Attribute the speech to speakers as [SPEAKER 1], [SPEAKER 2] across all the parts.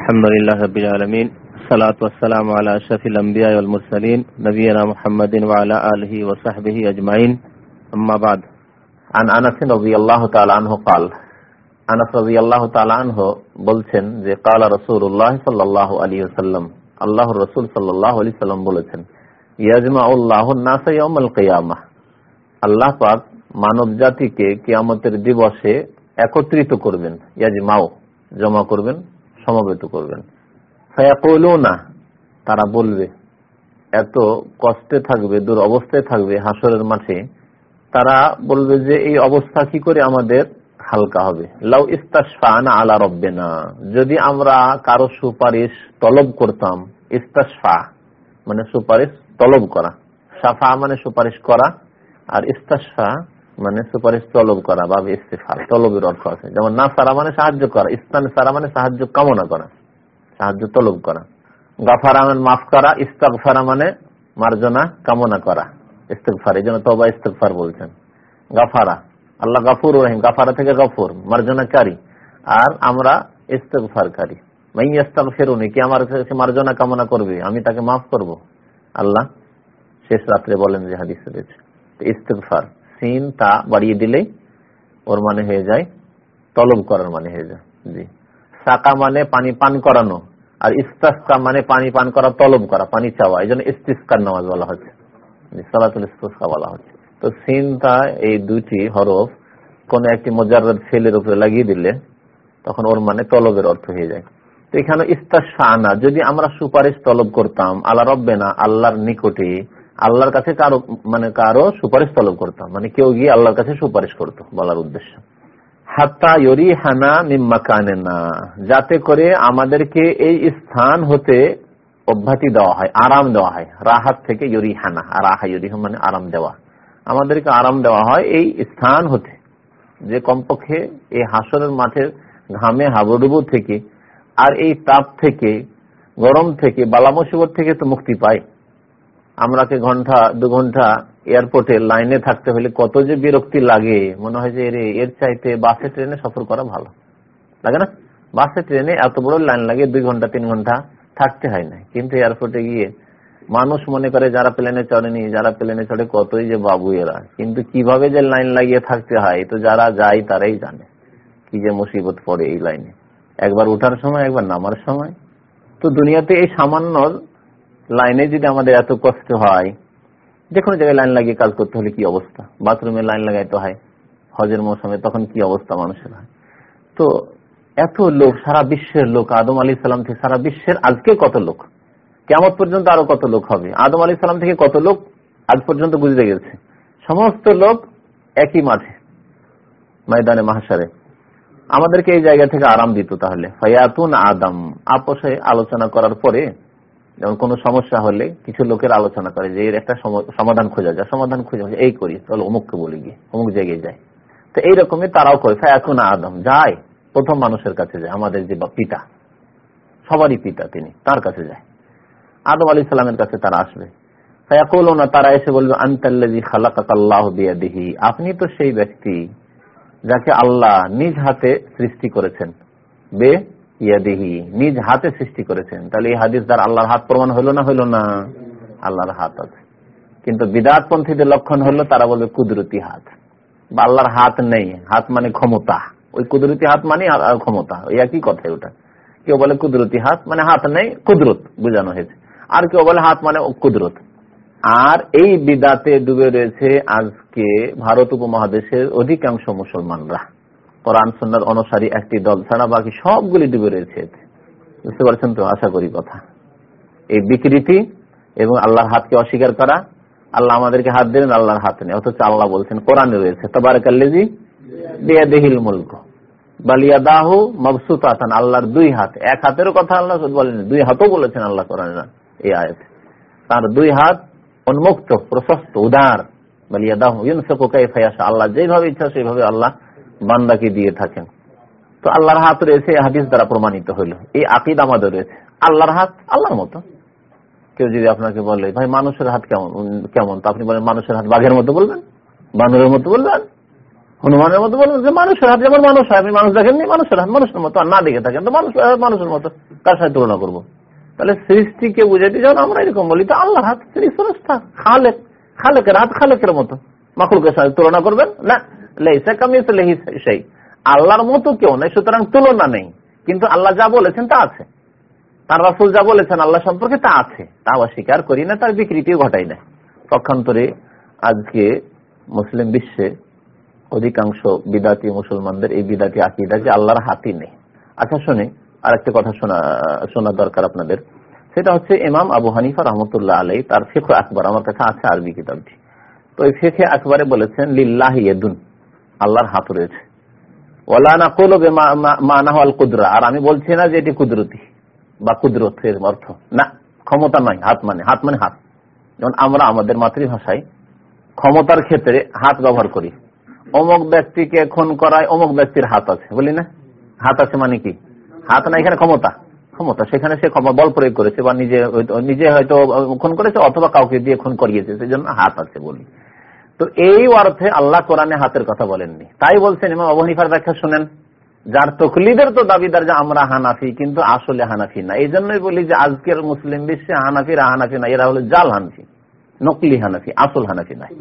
[SPEAKER 1] الحمد لله رب العالمين الصلاة والسلام على أشرف الأنبياء والمرسلين نبينا محمد وعلى آله وصحبه أجمعين أما بعد
[SPEAKER 2] عن أنس رضي الله تعالى عنه قال আনাস রাদিয়াল্লাহু তাআলা আনহু বলছেন যে قال رسول الله صلى الله عليه وسلم আল্লাহর রাসূল সাল্লাল্লাহু আলাইহি সাল্লাম বলেছেন ইয়াজমাউল্লাহু الناس يوم القيامه আল্লাহ পাক মানব জাতিকে কিয়ামতের দিবসে একত্রিত করবেন ইয়াজমাউ জমা করবেন সমবেত করবেন। ফায়াকুলুনা, তারা বলবে, এত কষ্টে থাকবে দূর অবস্থায় থাকবে হাসরের মাঠে, তারা বলবে যে এই অবস্থা কি করে আমাদের হালকা হবে। লাউ ইস্তাসফানা আলা রব্বেনা, যদি আমরা কারও সুপারিশ তলব করতাম ইস্তাসফা মানে সুপারিশ তলব করা সাফা মানে সুপারিশ করা, আর ইস্তাসফা মানে সুপারিশ তলব করা বা ইস্তেফা তলবের অর্থ আছে। যেমন না সারা মানে সাহায্য করা, ইস্তান সারা মানে সাহায্য কামনা করা, সাহায্য তলব করা। গাফারা মানে মাফ করা ইস্তাকফারা মানে মার্জনা কামনা করা ইস্তেকফার এই জন্য তবা ইস্তেকফার বলছেন। গাফারা, আল্লাহ গাফুর রহিম, গাফারা থেকে গফুর, মার্জনাকারী। আর আমরা ইস্তেকফারকারী মাই ইস্তাগফিরুনি কি আমার কাছে মার্জনা কামনা করবে? আমি তাকে মাফ করব। আল্লাহ শেষ রাত্রে বলেন যে হাদিসে রয়েছে। ইস্তেকফার সিন, তা বাড়িয়ে দিলেই ওর মানে হয়ে যায়, তলব করার মানে হয়ে যায়, জি। সাকা মানে পানি পান করানো, আর ইস্তাসকা মানে পানি পান করা, তলব করা, পানি চাওয়া, এই জন্য ইস্তিস্কার নামাজ বলা হচ্ছে সালাতুল ইস্তিস্কা বলা হচ্ছে। তো সিনটা এই দুইটি হরফ কোন একটি মজার ফেলের উপরে লাগিয়ে দিলে তখন ওর মানে তলবের অর্থ হয়ে যায়। তো এখানে ইস্তাসা যদি আমরা সুপারিশ তলব করতাম, আল্লাহ রব্বে না, আল্লাহর নিকটে আল্লাহর কাছে কারও মানে কারও সুপারিশ তলব করতাম। মানে কেউ গিয়ে আল্লাহর কাছে সুপারিশ করতো বলার উদ্দেশ্য। হাত্তা ইয়রি হানা মিম্মা কানে না। যাতে করে আমাদেরকে এই স্থান হতে অব্যাহতি দেওয়া হয়, আরাম দেওয়া হয়। রাহাত থেকে ইয়রি হানা রাহা ইয়রি মানে আরাম দেওয়া। আমাদেরকে আরাম দেওয়া হয় এই স্থান হতে। যে কমপক্ষে এই হাসনের মাঠের ঘামে হাবুডুবু থেকে আর এই তাপ থেকে, গরম থেকে বালা মুসিবত থেকে তো মুক্তি পাই আমরাকে ঘণ্টা, দু ঘণ্টা এয়ারপোর্টে লাইনে থাকতে হলে কত যে বিরক্তি লাগে। মনে হয় যে, এরে, এর চাইতে বাসে, ট্রেনে সফর করা ভালো। লাগে না? বাসে, ট্রেনে এত বড় লাইন লাগে, দুই ঘণ্টা, তিন ঘণ্টা থাকতে হয় না। কিন্তু এয়ারপোর্টে গিয়ে মানুষ মনে করে, যারা প্লেনে চড়েনি, যারা প্লেনে চড়ে, কতই যে বাবু এরা। কিন্তু কীভাবে যে লাইন লাগিয়ে থাকতে হয় তো যারা যায়, তারাই জানে কি যে মুসিবত পড়ে এই লাইনে। একবার উঠার সময়, একবার নামার সময়। তো দুনিয়াতে এই সামান্য লাইনে যদি আমাদের এত কষ্ট হয়, যে কোনো জায়গায় লাইন লাগিয়ে কাজ করতে হলে কি অবস্থা? বাথরুমে লাইন লাগাইতে হয়, হজের মৌসুমে তখন কি অবস্থা মানুষের? হয় তো এত লোক, সারা বিশ্বের লোক, আদম আলী সালাম থেকে সারা বিশ্বের আজকে কত লোক? কেমন পর্যন্ত আরও কত লোক হবে? আদম আলী সালাম থেকে কত লোক আজ পর্যন্ত বুঝতে গেছে? সমস্ত লোক একই মাঠে, ময়দানে মাহাসারে আমাদেরকে এই জায়গা থেকে আরাম দিত তাহলে। ফয়াতুন আদম। আপোষে আলোচনা করার পরে যেমন কোন সমস্যা হলে কিছু লোকের আলোচনা করে যে এর একটা সমাধান খোঁজা যায় সমাধান খুঁজে এই করি চলো অমুককে বলে গিয়ে, অমুক জায়গায় যায়। তো এইরকমই তারাও করে ফায়াকুন আদম, যায়, প্রথম মানুষের কাছে যায়, আমাদের যে পিতা, সবারই পিতা তিনি, তার কাছে যায়। আদম আলী সালামের কাছে তারা আসবে। না? তারা এসে বলবে আন্তাল্লাজি খালাকাল্লাহ বিয়াদিহি। আপনি তো সেই ব্যক্তি যাকে আল্লাহ নিজ হাতে সৃষ্টি করেছেন। বে ইয়াদিহি, নিজ হাতে সৃষ্টি করেছেন। তাহলে এই হাদিস দ্বারা আল্লাহর হাত প্রমাণ হলো না হলো না? আল্লাহর হাত আছে। কিন্তু বিদাত পন্থীদের লক্ষণ হলো তারা বলবে কুদরতি হাত। বা আল্লাহর হাত নেই। হাত মানে ক্ষমতা। ওই কুদরতি হাত মানে ক্ষমতা। ওই একই কথা ওটা। কেউ বলে কুদরতি হাত মানে হাত নেই, কুদরত বোঝানো হয়েছে। আর কেউ বলে হাত মানে কুদরত। আর এই বিদাতে ডুবে রয়েছে আজকে ভারত উপমহাদেশের অধিকাংশ মুসলমানরা। কোরআন সন্ন্যার অনুসারী একটি দল ছাড়া বাকি সবগুলি ডুবে রয়েছে বুঝতে পারছেন তো? আশা করি কথা। এই বিকৃতি এবং আল্লাহর হাতকে অস্বীকার করা, আল্লাহ আমাদেরকে হাত দেবেন আল্লাহর হাত নেই। অথচ আল্লাহ বলছেন, কোরআনে রয়েছে তবারকাল্লেজি দেহিল মুলক। বালিয়া দাহু মবসুত আসান আল্লাহর দুই হাত। এক হাতেরও কথা আল্লাহ বলেন দুই হাতও বলেছেন আল্লাহ কোরআন এই আয়াত। তার দুই হাত উন্মুক্ত, প্রশস্ত, উদার। বালিয়া দাহু ইউনসকো কাইফায়াসা আল্লাহ যেভাবে ইচ্ছা, সেইভাবে আল্লাহ বান্দাকে দিয়ে থাকেন। তো আল্লাহর হাত রয়েছে হাদিস দ্বারা প্রমাণিত হইল। এই আকিদ আমাদের রয়েছে। আল্লাহর হাত, আল্লাহর মতো। কেউ যদি আপনাকে বলে, ভাই, মানুষের হাত কেমন? কেমন? তো আপনি বলেন, মানুষের হাত বাঘের মতো বলবেন? বানরের মতো বলবেন? হনুমানের মতো বলবেন? যে মানুষের হাত যেমন মানুষ হয়, আপনি মানুষ দেখেননি, মানুষের হাত মানুষের মতো। আর না দেখে থাকেন, তো মানুষ মানুষের মতো। কার সাথে তুলনা করব? তাহলে সৃষ্টিকে বুঝাইতে যখন আমরা এরকম বলি, তো আল্লাহ হাত সৃষ্টা খালেক, খালেকের হাত খালেকের মতো। মাকুলকে সাথে তুলনা করবেন? না। সেই। আল্লাহর মতো কেউ নেই, সুতরাং তুলনা নেই। কিন্তু আল্লাহ যা বলেছেন তা আছে। তার রাসুল যা বলেছেন, আল্লাহ সম্পর্কে তা আছে। তা অস্বীকার করি না, তার বিকৃতিও ঘটাই না। পক্ষান্তরে আজকে মুসলিম বিশ্বে অধিকাংশ বিদাতি মুসলমানদের এই বিদাতি আকিদা যে আল্লাহর হাতি নেই। আচ্ছা শুনে আর একটা কথা শোনা শোনা দরকার আপনাদের। সেটা হচ্ছে ইমাম আবু হানিফা রহমতুল্লাহ আলাই তার শেখ আকবর, আমার কাছে আছে আরবি কিতাবটি। তো এই শেখে আকবরে বলেছেন, লিল্লাহ ইয়েদুন। আল্লাহর হাত রয়েছে। ওলানা কোলো মানা আল কুদরা। আর আমি বলছি না যে এটি কুদরতি বা কুদরতের অর্থ। না, ক্ষমতা নয়, হাত মানে হাত মানে হাত। যেমন আমরা আমাদের মাতৃভাষায় ক্ষমতার ক্ষেত্রে হাত ব্যবহার করি। অমুক ব্যক্তিকে খুন করায় অমুক ব্যক্তির হাত আছে, বলি না? হাত আছে মানে কি? হাত না, এখানে ক্ষমতা। ক্ষমতা, সেখানে সে বল প্রয়োগ করেছে বা নিজে নিজে হয়তো খুন করেছে অথবা কাউকে দিয়ে খুন করিয়েছে সেই জন্য হাত আছে বলি। তো এই অর্থে আল্লাহ কোরআনে হাতের কথা বলেননি। তাই বলছেন ইমাম আবহানিফার ব্যাখ্যা শুনেন, যার তকলিদের তো দাবিদার যে আমরা হানাফি, কিন্তু আসলে হানাফি না। এই জন্যই বলি যে আজকের মুসলিম বিশ্বে হানাফিরা হানাফি না, এরা হলো জাল হানফি, নকলি হানাফি, আসল হানাফি নাই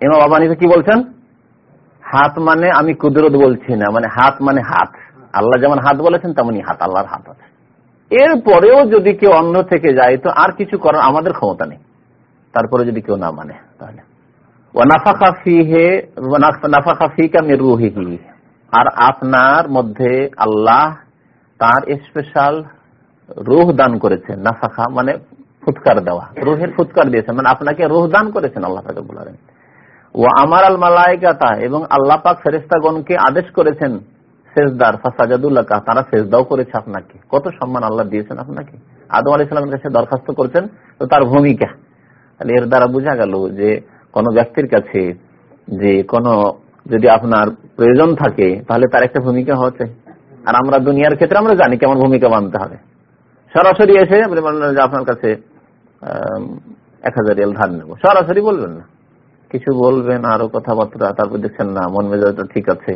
[SPEAKER 2] ইমাম আবানিফা কি বলছেন? হাত মানে আমি কুদরত বলছি না মানে হাত মানে হাত। আল্লাহ যেমন হাত বলেছেন, তেমনি হাত, আল্লাহর হাত আছে। এরপরেও যদি কেউ অন্য থেকে যায়, তো আর কিছু করার আমাদের ক্ষমতা নেই। তারপরে যদি কেউ না মানে তাহলে। আর আপনার মধ্যে আল্লাহ তার স্পেশাল রুহ দান করেছেন। নাফাখা মানে ফুৎকার দেওয়া। রুহের ফুৎকার দিয়েছেন। মানে আপনাকে রুহ দান করেছেন আল্লাহ তাকে বলেন ও আমার আল মালায়িকাতা এবং আল্লাহ পাক ফেরেস্তাগণকে আদেশ করেছেন শেষদার ফাসাজাদুল্লাহ তারা শেষদাও করেছে আপনাকে। কত সম্মান আল্লাহ দিয়েছেন আপনাকে। আদম আলি সাল্লামের কাছে দরখাস্ত করছেন, তো তার ভূমিকা। তাহলে এর দ্বারা বোঝা গেল যে কোন ব্যক্তির কাছে যে কোন যদি আপনার প্রয়োজন থাকে, তাহলে তার একটা ভূমিকা হচ্ছে। আর আমরা দুনিয়ার ক্ষেত্রে আমরা জানি কেমন ভূমিকা মানতে হবে। সরাসরি এসে আপনার কাছে এক হাজার রিয়াল ধার নেব। সরাসরি বলবেন না। কিছু বলবেন, আরও কথাবার্তা, তারপর দেখছেন না, মন মেজাজটা ঠিক আছে।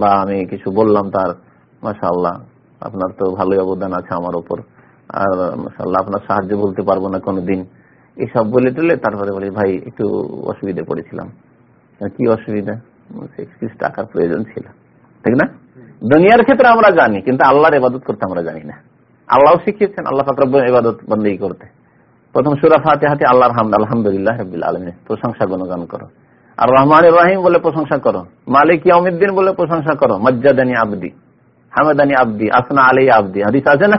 [SPEAKER 2] বা আমি কিছু বললাম তার মাসা আল্লাহ আপনার তো ভালোই অবদান আছে আমার ওপর। আর মাসাল্লাহ আপনার সাহায্য বলতে পারব না কোনোদিন। এসব বলে টলে তারপরে বলি, ভাই, একটু অসুবিধে পড়েছিলাম। কি অসুবিধা? টাকার প্রয়োজন ছিল। ঠিক না? দুনিয়ার ক্ষেত্রে আমরা জানি, কিন্তু আল্লাহর ইবাদত করতে আমরা জানি না। আল্লাহ শিখিয়েছেন, আল্লাহ ফাকর ইবাদত বন্দী করতে। প্রথম সুরা ফাতে হাতে আল্লাহর হামদ, আলহামদুলিল্লাহ রবিল আলমী প্রশংসা গুণগান করো। আর রহমান রাহিম বলে প্রশংসা করো। মালিক ইয়ামিদ্দিন বলে প্রশংসা করো। মজ্জাদানি আবদি। হামেদানি আবদি। আসনা আলী আবদি। হাদিস আছে না?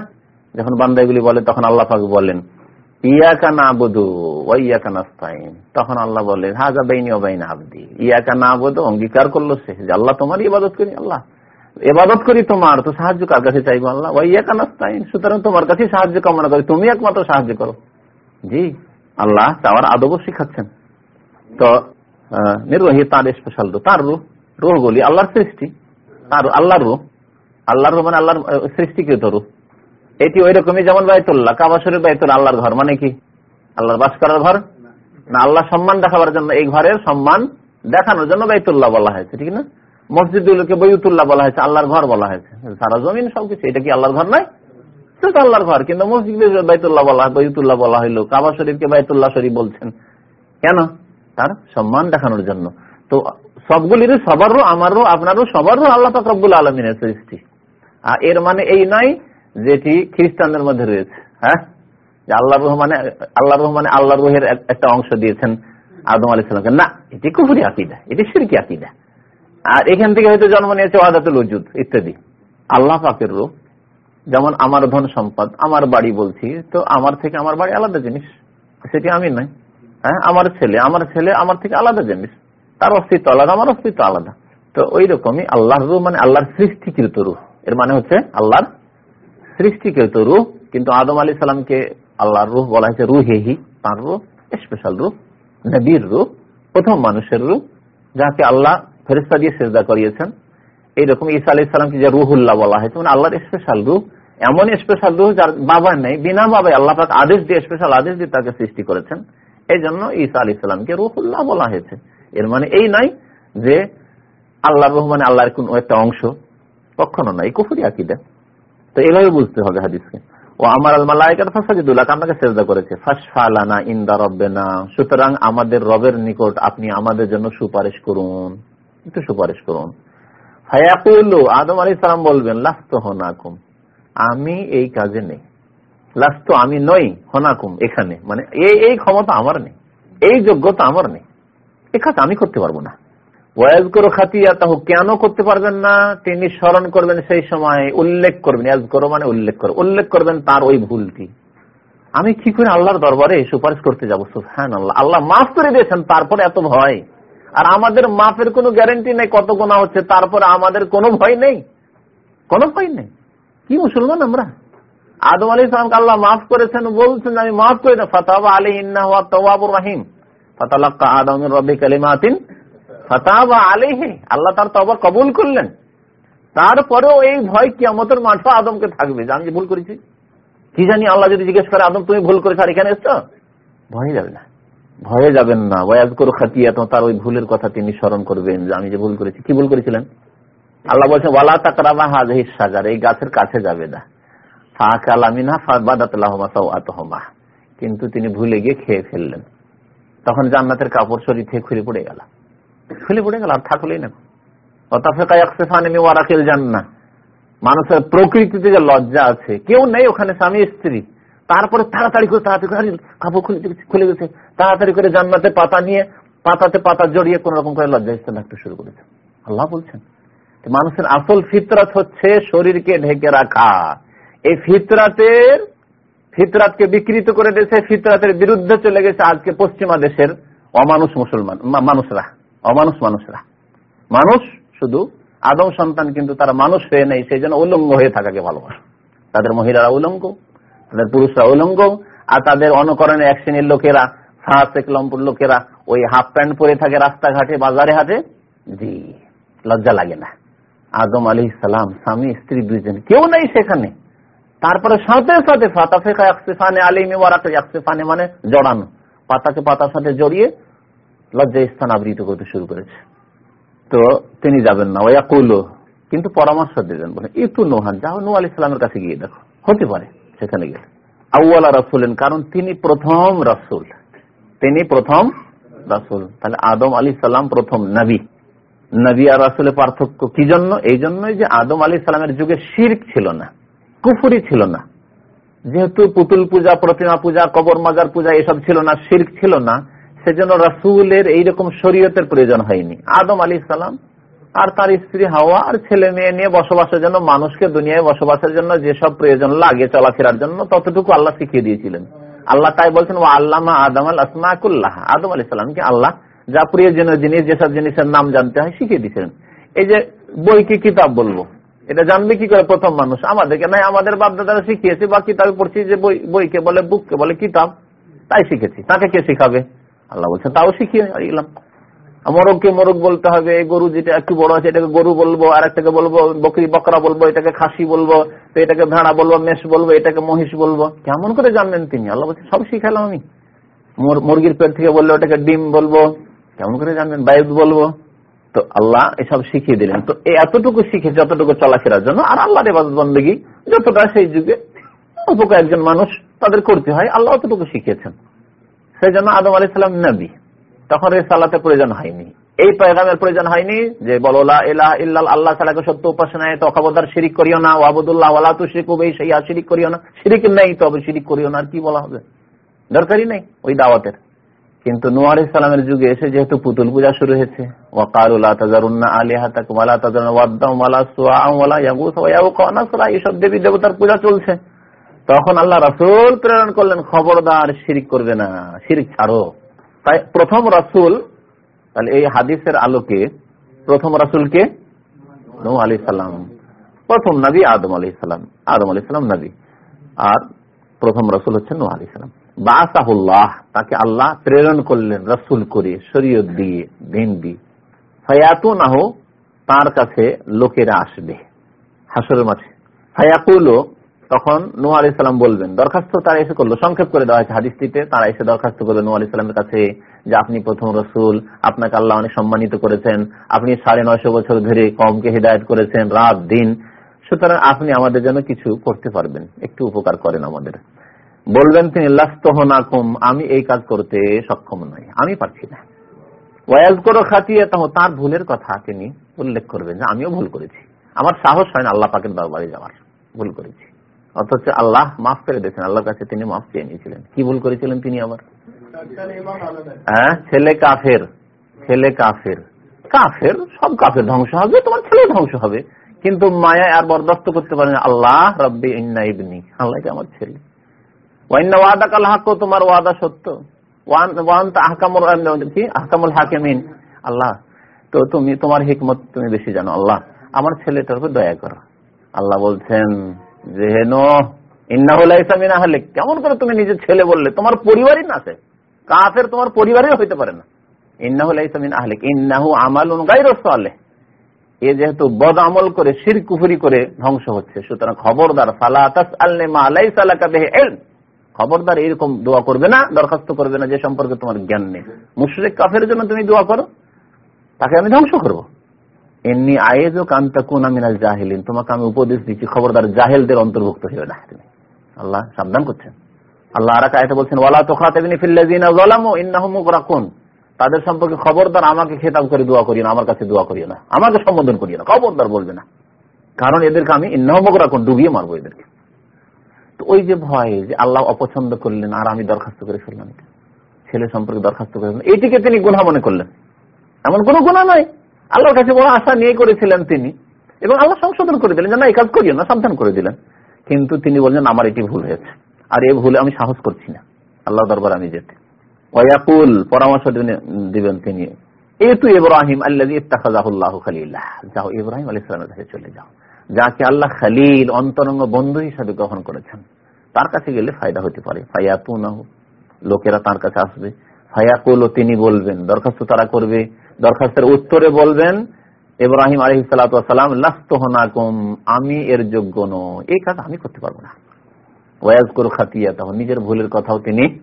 [SPEAKER 2] যখন বান্দাগুলি বলে, তখন আল্লাহ পাক বলেন ইয়াকা না বধু ওয়াইয়াকা নাস্তাইন তখন আল্লাহ বলে, হাজা বেইনি ও বাইন আবদি। ইয়াকা না বধু অঙ্গীকার করল সে। যে আল্লাহ তোমার ইবাদত করি, আল্লাহ। এবাদত করি তোমার, তো সাহায্য কার কাছে চাইব আল্লাহ? ওয়াইয়াকা নাস্তাইন সুতরাং তোমার কাছে সাহায্য কামনা করি। তুমি একমাত্র সাহায্য করো। জি, আল্লাহ চাওয়ার আদবও শিখাচ্ছেন। তো নির্বাহী তার স্পেশাল রূপ, তার রূপ রুহ বলি আল্লাহর সৃষ্টি। তার আল্লাহর রূপ। আল্লাহর রূপ মানে আল্লাহর সৃষ্টিকৃত রূপ। এটি ওই রকমই যেমন বাইতুল্লাহ কাবাসরের বাইতুল আল্লাহর ঘর মানে কি? আল্লাহর বাস করার ঘর? না। আল্লাহ সম্মান দেখাবার জন্য এই ঘরের সম্মান দেখানোর জন্য বাইতুল্লাহ বলা হয়েছে ঠিক না? মসজিদগুলোকে বৈতুল্লাহ বলা হয়েছে আল্লাহর ঘর বলা হয়েছে। সারা জমিন সবকিছু এটা কি আল্লাহর ঘর নয়? সেটা আল্লাহর ঘর কিন্তু মসজিদ বাইতুল্লাহ বলা বৈতুল্লাহ বলা হইল কাবা শরীফকে বাইতুল্লাহ শরীফ বলছেন। কেন? তার সম্মান দেখানোর জন্য। তো সবগুলির সবারও আমারও আপনারও সবারও আল্লাহ রব্বুল আলমিনের সৃষ্টি। আর এর মানে এই নয় যেটি খ্রিস্টানদের মধ্যে রয়েছে হ্যাঁ? আল্লাহ রহমানে আল্লাহ রহমানে আল্লাহ রুহের একটা অংশ দিয়েছেন আদম আলি সাল্লামকে না, এটি কুফুরি আকিদা, এটি সিরকি আকিদা। আর এখান থেকে হয়তো জন্ম নিয়েছে ওয়াদাতুল উজুদ, ইত্যাদি। আল্লাহ পাকের রূপ যেমন আমার ধন সম্পদ, আমার বাড়ি বলছি, তো আমার থেকে আমার বাড়ি আলাদা জিনিস। সেটি আমি নয় হ্যাঁ? আমার ছেলে আমার ছেলে আমার থেকে আলাদা জিনিস। তার অস্তিত্ব আলাদা, আমার অস্তিত্ব আলাদা। তো ওই রকমই আল্লাহর রূপ মানে আল্লাহর সৃষ্টিকৃত রূপ এর মানে হচ্ছে আল্লাহর সৃষ্টিকৃত রুহ কিন্তু আদম আলী সালামকে আল্লাহর রূপ বলা হয়েছে রুহেহি, তার রূপ স্পেশাল রূপ, নবীর রূপ, প্রথম মানুষের রূপ, যাকে আল্লাহ ফেরিস্তা দিয়ে সেজদা করিয়েছেন। এইরকম ঈসা আলি সালামকে যে রুহুল্লাহ বলা হয়েছে মানে আল্লাহর স্পেশাল রূপ, এমন স্পেশাল রুহ যার বাবা নেই, বিনা বাবাই আল্লাহ পাক আদেশ দিয়ে স্পেশাল আদেশ দিয়ে তাকে সৃষ্টি করেছেন। এই জন্য ঈসা আলি সালামকে রুহুল্লাহ বলা হয়েছে। এর মানে এই নয় যে আল্লাহ রহমানে আল্লাহর কোন একটা অংশ, কখনো না এই কুফুরি আকিদা। তো এভাবে বুঝতে হবে হাদিসকে। ও আমার আল মালাইকার ফাসাজিদুল্লাহ আপনাকে চেষ্টা করেছে। ফাসফালানা ইন্দা রব্বেনা, সুতরাং আমাদের রবের নিকট আপনি আমাদের জন্য সুপারিশ করুন। একটু সুপারিশ করুন। আদম আলী সালাম বলবেন, লাস্ত হনাকুম, আমি এই কাজে নেই। লাস্ত আমি নই, হনাকুম এখানে। মানে এই এই ক্ষমতা আমার নেই। এই যোগ্যতা আমার নেই। এ কাজ আমি করতে পারব না। ওয়াজ করো খাতিয়া তাহ কেন করতে পারবেন না? তিনি স্মরণ করবেন সেই সময় উল্লেখ করবেন। করো মানে উল্লেখ করো উল্লেখ করবেন তার ওই ভুলটি। আমি কি করে আল্লাহর দরবারে সুপারিশ করতে যাব? হ্যাঁ আল্লাহ আল্লাহ মাফ করে দিয়েছেন, তারপরে এত ভয়। আর আমাদের মাফের কোনো গ্যারেন্টি নেই, কত গোনা হচ্ছে, তারপরে আমাদের কোনো ভয় নেই। কোনো ভয় নেই। কি মুসলমান আমরা? আদম আলী ইসলামকে আল্লাহ মাফ করেছেন, বলছেন, আমি মাফ করে না ফাতাবা আলী ইন্না তওয়াবুর রাহিম। ফাতালাক্কা আদমের রব্বি কালিমাতিন ফাতাবা আলাইহি, আল্লাহ তার তওবা কবুল করলেন। তারপরেও এই ভয় কিয়ামতের মাঠে আদমকে থাকবে। যে আমি ভুল করেছি? কি জানি আল্লাহ যদি জিজ্ঞেস করে, আদম, তুমি ভুল করেছ, আর এখানে এসছো? ভয় যাবে না। ভয়ে যাবেন না। ওয়াজ করো খাতিয়া তার ওই ভুলের কথা তিনি স্মরণ করবেন, যে আমি যে ভুল করেছি। কি ভুল করেছিলেন? আল্লাহ বলছেন, ওয়ালা তাকরাবা হাজহি সাজার এই গাছের কাছে যাবে না। ফাঁকালামিনা ফাবাদাতলাহমা সাওয়াতহমা কিন্তু তিনি ভুলে গিয়ে খেয়ে ফেললেন। তখন জান্নাতের কাপড় শরীর থেকে খুলে পড়ে গেল। খুলে পড়ে গেল, আর থাকলেই না। মানুষের প্রকৃতিতে যে লজ্জা আছে, কেউ নেই ওখানে, স্বামী, স্ত্রী। তারপরে তাড়াতাড়ি করে, তাড়াতাড়ি কাপড় খুলে খুলে গেছে তাড়াতাড়ি করে জান্নাতে পাতা নিয়ে, পাতাতে পাতা জড়িয়ে কোন রকম করে লজ্জা স্থান রাখতে শুরু করেছে। আল্লাহ বলছেন মানুষের আসল ফিতরাত হচ্ছে শরীরকে ঢেকে রাখা। এই ফিতরাতের, ফিতরাতকে বিকৃত করে দিয়েছে, ফিতরাতের বিরুদ্ধে চলে গেছে আজকে পশ্চিমা দেশের অমানুষ মুসলমান মানুষরা। অমানুষ মানুষরা। মানুষ শুধু আদম সন্তান কিন্তু তারা মানুষ হয়ে নেই, সেই জন্য উলঙ্গ হয়ে থাকাকে ভালোবাসে। তাদের মহিলারা উলঙ্গ, তাদের পুরুষরা উলঙ্গ, আর তাদের অনুকরণে এক শ্রেণির লোকেরা লম্পুর লোকেরা, ওই হাফ প্যান্ট পরে থাকে রাস্তাঘাটে, বাজারে হাটে, জি, লজ্জা লাগে না। আদম আলী সালাম, স্বামী, স্ত্রী দুইজন, কেউ নেই সেখানে। তারপরে সাথে সাথে ফাতা ফেকা একসেফানে আলিমি ওয়ারাকে একসেফানে মানে জড়ানো। পাতাকে পাতার সাথে জড়িয়ে লজ্জা স্থান আবৃত করতে শুরু করেছে। তো তিনি যাবেন না। ওয়া কইলো কিন্তু পরামর্শ দিলেন বলে, একটু নোহান, যাও নু আলি সালামের কাছে গিয়ে দেখো। হতে পারে, সেখানে গেলে। আউ্লা রাসুলেন, কারণ তিনি প্রথম রাসুল। তিনি প্রথম রাসুল। তাহলে আদম আলী সাল্লাম প্রথম নবী। নবী আর রাসুলের পার্থক্য কি জন্য? এই জন্যই যে আদম আলী সালামের যুগে শির্ক ছিল না, কুফুরি ছিল না। যেহেতু পুতুল পূজা, প্রতিমা পূজা, কবর মাজার পূজা, এসব ছিল না, শির্ক ছিল না সেজন্য রাসুলের এইরকম শরীয়তের প্রয়োজন হয়নি। আদম আলী সালাম আর তার স্ত্রী হাওয়া আর ছেলে মেয়ে নিয়ে বসবাসের জন্য, মানুষকে দুনিয়ায় বসবাসের জন্য যেসব প্রয়োজন লাগে চলাফেরার জন্য, ততটুকু আল্লাহ শিখিয়ে দিয়েছিলেন। আল্লাহ তাই বলছেন ও আল্লামা আদম আল আসমাকুল্লাহ আদম আলী সালামকে আল্লাহ যা প্রয়োজনীয় জিনিস, যেসব জিনিসের নাম জানতে হয় শিখিয়ে দিয়েছিলেন। এই যে বইকে কিতাব বলব? এটা জানবে কি করে প্রথম মানুষ? আমাদেরকে নাই, আমাদের বাপদাদারা শিখিয়েছে বা কিতাবে পড়ছি যে বই, বইকে বলে বুককে বলে কিতাব। তাই শিখেছি। তাকে কে শিখাবে? আল্লাহ বলছে তাও শিখিয়ে এলাম মোরগকে মোরগ বলতে হবে গরু যেটা একটু বড় আছে, এটাকে গরু বলব আর একটাকে বলব, বকরি, বকরা বলব, এটাকে খাসি বলব তো এটাকে ভেড়া বলব, মেষ বলব, এটাকে মহিষ বলব। কেমন করে জানলেন তিনি? আল্লাহ বলছে সব শিখালাম আমি। মুরগির পেট থেকে বললে ওটাকে ডিম বলব, কেমন করে জানবেন বাইব বলব। তো আল্লাহ এসব শিখিয়ে দিলেন। তো এতটুকু শিখে, যতটুকু চলাফেরার জন্য, আর আল্লাহর এবাদত বন্দী যতটা সেই যুগে অল্প কয়েকজন মানুষ তাদের করতে হয়, আল্লাহ অতটুকু শিখিয়েছেন। সেই জন্য আদম আলি সাল্লাম নবী। তখন এই সালাতে প্রয়োজন হয়নি। এই পয়গামের প্রয়োজন হয়নি যে বলোলা ইলাহ ইল্লাল আল্লাহ সালাকে সত্য উপাসনায় তো খবরদার শিরিক করিও না, ওয়াবুদুল্লাহ ওয়ালা তু শিরিক এই সেই শিরিক করিও না। শিরিক নেই তবে শিরিক করিও না, আর কি বলা হবে? দরকারই নেই ওই দাওয়াতের। কিন্তু নোয়ার ইসলামের যুগে এসে যেহেতু পুতুল পূজা শুরু হয়েছে এইসব দেবী দেবতার পূজা চলছে। তখন আল্লাহ রাসুল প্রেরণ করলেন, খবরদার শিরিক করবে না, শিরিক ছাড়ো। তাই প্রথম রাসুল, তাহলে এই হাদিসের আলোকে প্রথম রাসুলকে নৌ আলি সাল্লাম প্রথম নবী আদম আলি সাল্লাম আদম আলি সাল্লাম নবী। আর প্রথম রসুল হচ্ছে নৌ আলি সাল্লাম বাসাহুল্লাহ তাকে আল্লাহ প্রেরণ করলেন রসুল করে, শরীয়ত দিয়ে, দিন দিয়ে। ফায়াতু না হোক তার কাছে লোকেরা আসবে, হাসরের মাঠে। ফায়াকুলো তখন নু আলি সাল্লাম বলবেন, দরখাস্ত তারা এসে করল, সংক্ষেপ করে দেওয়া হয়েছে হাদিসটিতে, তারা এসে দরখাস্ত করল নু আলি সাল্লামের কাছে যে আপনি প্রথম রসুল, আপনাকে আল্লাহ অনেক সম্মানিত করেছেন, আপনি সাড়ে নয়শো বছর ধরে কমকে হৃদায়ত করেছেন, রাত, দিন, সুতরাং আপনি আমাদের জন্য কিছু করতে পারবেন, একটু উপকার করেন আমাদের। বলবেন তিনি, লাস্তহনাকুম, আমি এই কাজ করতে সক্ষম নই, আমি পারছি না। ওয়াজ করো খাতিয়ে তার ভুলের কথা তিনি উল্লেখ করবেন যে আমিও ভুল করেছি। আমার সাহস হয় না আল্লাহ পাকের দরবারে যাওয়ার, ভুল করেছি। অথচ আল্লাহ মাফ করে দিয়েছেন। আল্লাহর কাছে তিনি মাফ চেয়ে নিয়েছিলেন। কি ভুল করেছিলেন তিনি আবার? হ্যাঁ ছেলে কাফের। ছেলে কাফের। কাফের, সব কাফের ধ্বংস হবে, তোমার ছেলে ধ্বংস হবে। কিন্তু মায়া আর বরদাস্ত করতে পারেন আল্লাহ রব্বি ইন্না ইবনি। আল্লাহ আমার ছেলে? ওয়াইন্না ওয়াদা কাল হাক্ক, তোমার ওয়াদা সত্য। ওয়ান আহকামুল কি? আহকামুল হাকিমিন। আল্লাহ, তো তুমি, তোমার হিকমত তুমি বেশি জানো। আল্লাহ, আমার ছেলেটার উপর দয়া করো। আল্লাহ বলছেন যে হেন ইন্নাহুলাইসামিন কেমন করে তুমি নিজের ছেলে বললে? তোমার পরিবারই না আছে কাফের তোমার পরিবারই হইতে পারে না। এ যেহেতু বদ আমল করে করে ধ্বংস হচ্ছে, সুতরাং খবরদার খবরদার এরকম দোয়া করবে না, দরখাস্ত করবে না, যে সম্পর্কে তোমার জ্ঞান নেই। কাফের জন্য তুমি দোয়া করো, তাকে আমি ধ্বংস করব। এমনি আয়েজ ও কান্তা কুনা মিনাল জাহিলিন। তোমাকে আমি উপদেশ দিচ্ছি, খবরদার জাহেলদের অন্তর্ভুক্ত হয়ে না তুমি। আল্লাহ সাবধান করছেন। আমাকে সম্বোধন করিও না, খবরদার বলবে না। কারণ এদেরকে আমি ডুবিয়ে মারবো এদেরকে। তো ওই যে ভয় যে আল্লাহ অপছন্দ করলেন, আর আমি দরখাস্ত করে ফেললাম ছেলে সম্পর্কে দরখাস্ত করে এইটিকে তিনি গুণা মনে করলেন। এমন কোন গুণা নয়। আল্লাহর কাছে বড় আশা নিয়ে করেছিলেন তিনি। এবং আল্লাহ সংশোধন করে দিলেন যে, না, এই কাজ করিও না, সাবধান করে দিলেন। কিন্তু তিনি বললেন আমার এটি ভুল হয়েছে। আর এই ভুলে আমি সাহস করছি না। আল্লাহ দরবার আমি যেতে। পরামর্শ দিবেন তিনি খালিল। অন্তরঙ্গ বন্ধু হিসাবে গ্রহণ করেছেন, তার কাছে গেলে ফায়দা হতে পারে। লোকেরা তার কাছে আসবে। ফায়াকুল, তিনি বলবেন, দরখাস্ত তারা করবে। দরখাস্তের উত্তরে বলবেন, ইব্রাহিম আলহ সালাম লাস্তহনাকুম আমি এর যোগ্য নো এই কাজ আমি করতে পারব না। ওয়াজ করো খাতিয়া তখন নিজের ভুলের কথাও তিনি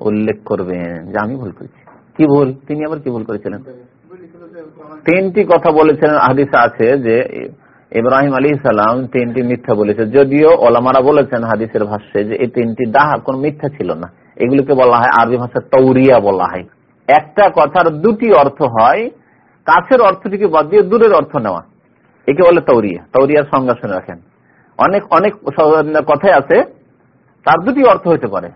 [SPEAKER 2] উল্লেখ করবেন যে আমি ভুল করেছি। কি ভুল? তিনি আবার কি ভুল করেছিলেন? তিনটি কথা বলেছিলেন, হাদিসা আছে যে, ইব্রাহিম আলী সালাম তিনটি মিথ্যা বলেছে। যদিও ওলামারা বলেছেন হাদিসের ভাষ্যে যে, এই তিনটি ডাহা কোন মিথ্যা ছিল না। এগুলোকে বলা হয় আরবি ভাষা তৌরিয়া বলা হয়। একটা কথার দুটি অর্থ হয়, কাছের অর্থটিকে বাদ দিয়ে দূরের অর্থ নেওয়া। একে বলে তৌরিয়া। তৌরিয়ার সংজ্ঞা শুনে রাখেন। অনেক অনেক কথাই আছে। তার দুটি অর্থ হইতে পারে।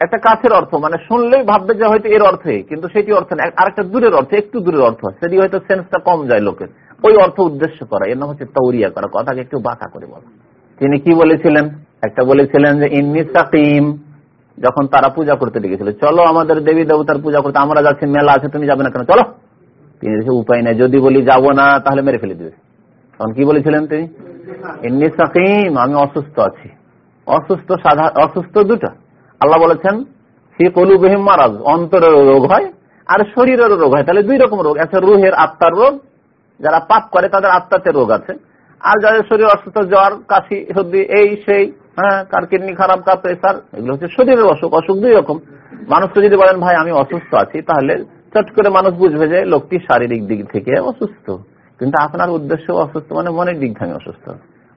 [SPEAKER 2] একটা কাছের অর্থ মানে শুনলেই ভাববে যে হয়তো এর অর্থে, কিন্তু সেটি অর্থ না। আরেকটা দূরের অর্থ, একটু দূরের অর্থ। সেটি হয়তো সেন্সটা কম যায় লোকের। ওই অর্থ উদ্দেশ্য করা। এর নাম হচ্ছে তৌরিয়া করা। কথাকে একটু বাঁকা করে বলা। তিনি কি বলেছিলেন? একটা বলেছিলেন যে, ইন্নি সাকিম। যখন তারা পূজা করতে ডেকেছিল চলো আমাদের দেবী দেবতার পূজা করতে, আমরা যাচ্ছি, মেলা আছে, তুমি যাবে না কেন? চলো। তিনি উপায় নেই, যদি বলি যাব না, তাহলে মেরে ফেলে দিবে। তখন কি বলেছিলেন তিনি? ইন্নি সাকিম, আমি অসুস্থ আছি। অসুস্থ সাধা, অসুস্থ দুটা। আল্লাহ বলেছেন সে কলুবহিম মারাজ, অন্তরের রোগ হয় আর শরীরের রোগ হয়। তাহলে দুই রকম রোগ আছে রুহের আত্মার রোগ, যারা পাপ করে তাদের আত্মাতে রোগ আছে, আর যাদের শরীর অসুস্থ, জ্বর, কাশি, সর্দি, এই, সেই হ্যাঁ কার কিডনি খারাপ, কার প্রেসার, এগুলো হচ্ছে শরীরের অসুখ অসুখ দুই রকম। মানুষকে যদি বলেন, ভাই, আমি অসুস্থ আছি, তাহলে চট করে মানুষ বুঝবে যে লোকটি শারীরিক দিক থেকে অসুস্থ। কিন্তু আপনার উদ্দেশ্য অসুস্থ মানে মনের দিক থেকে অসুস্থ।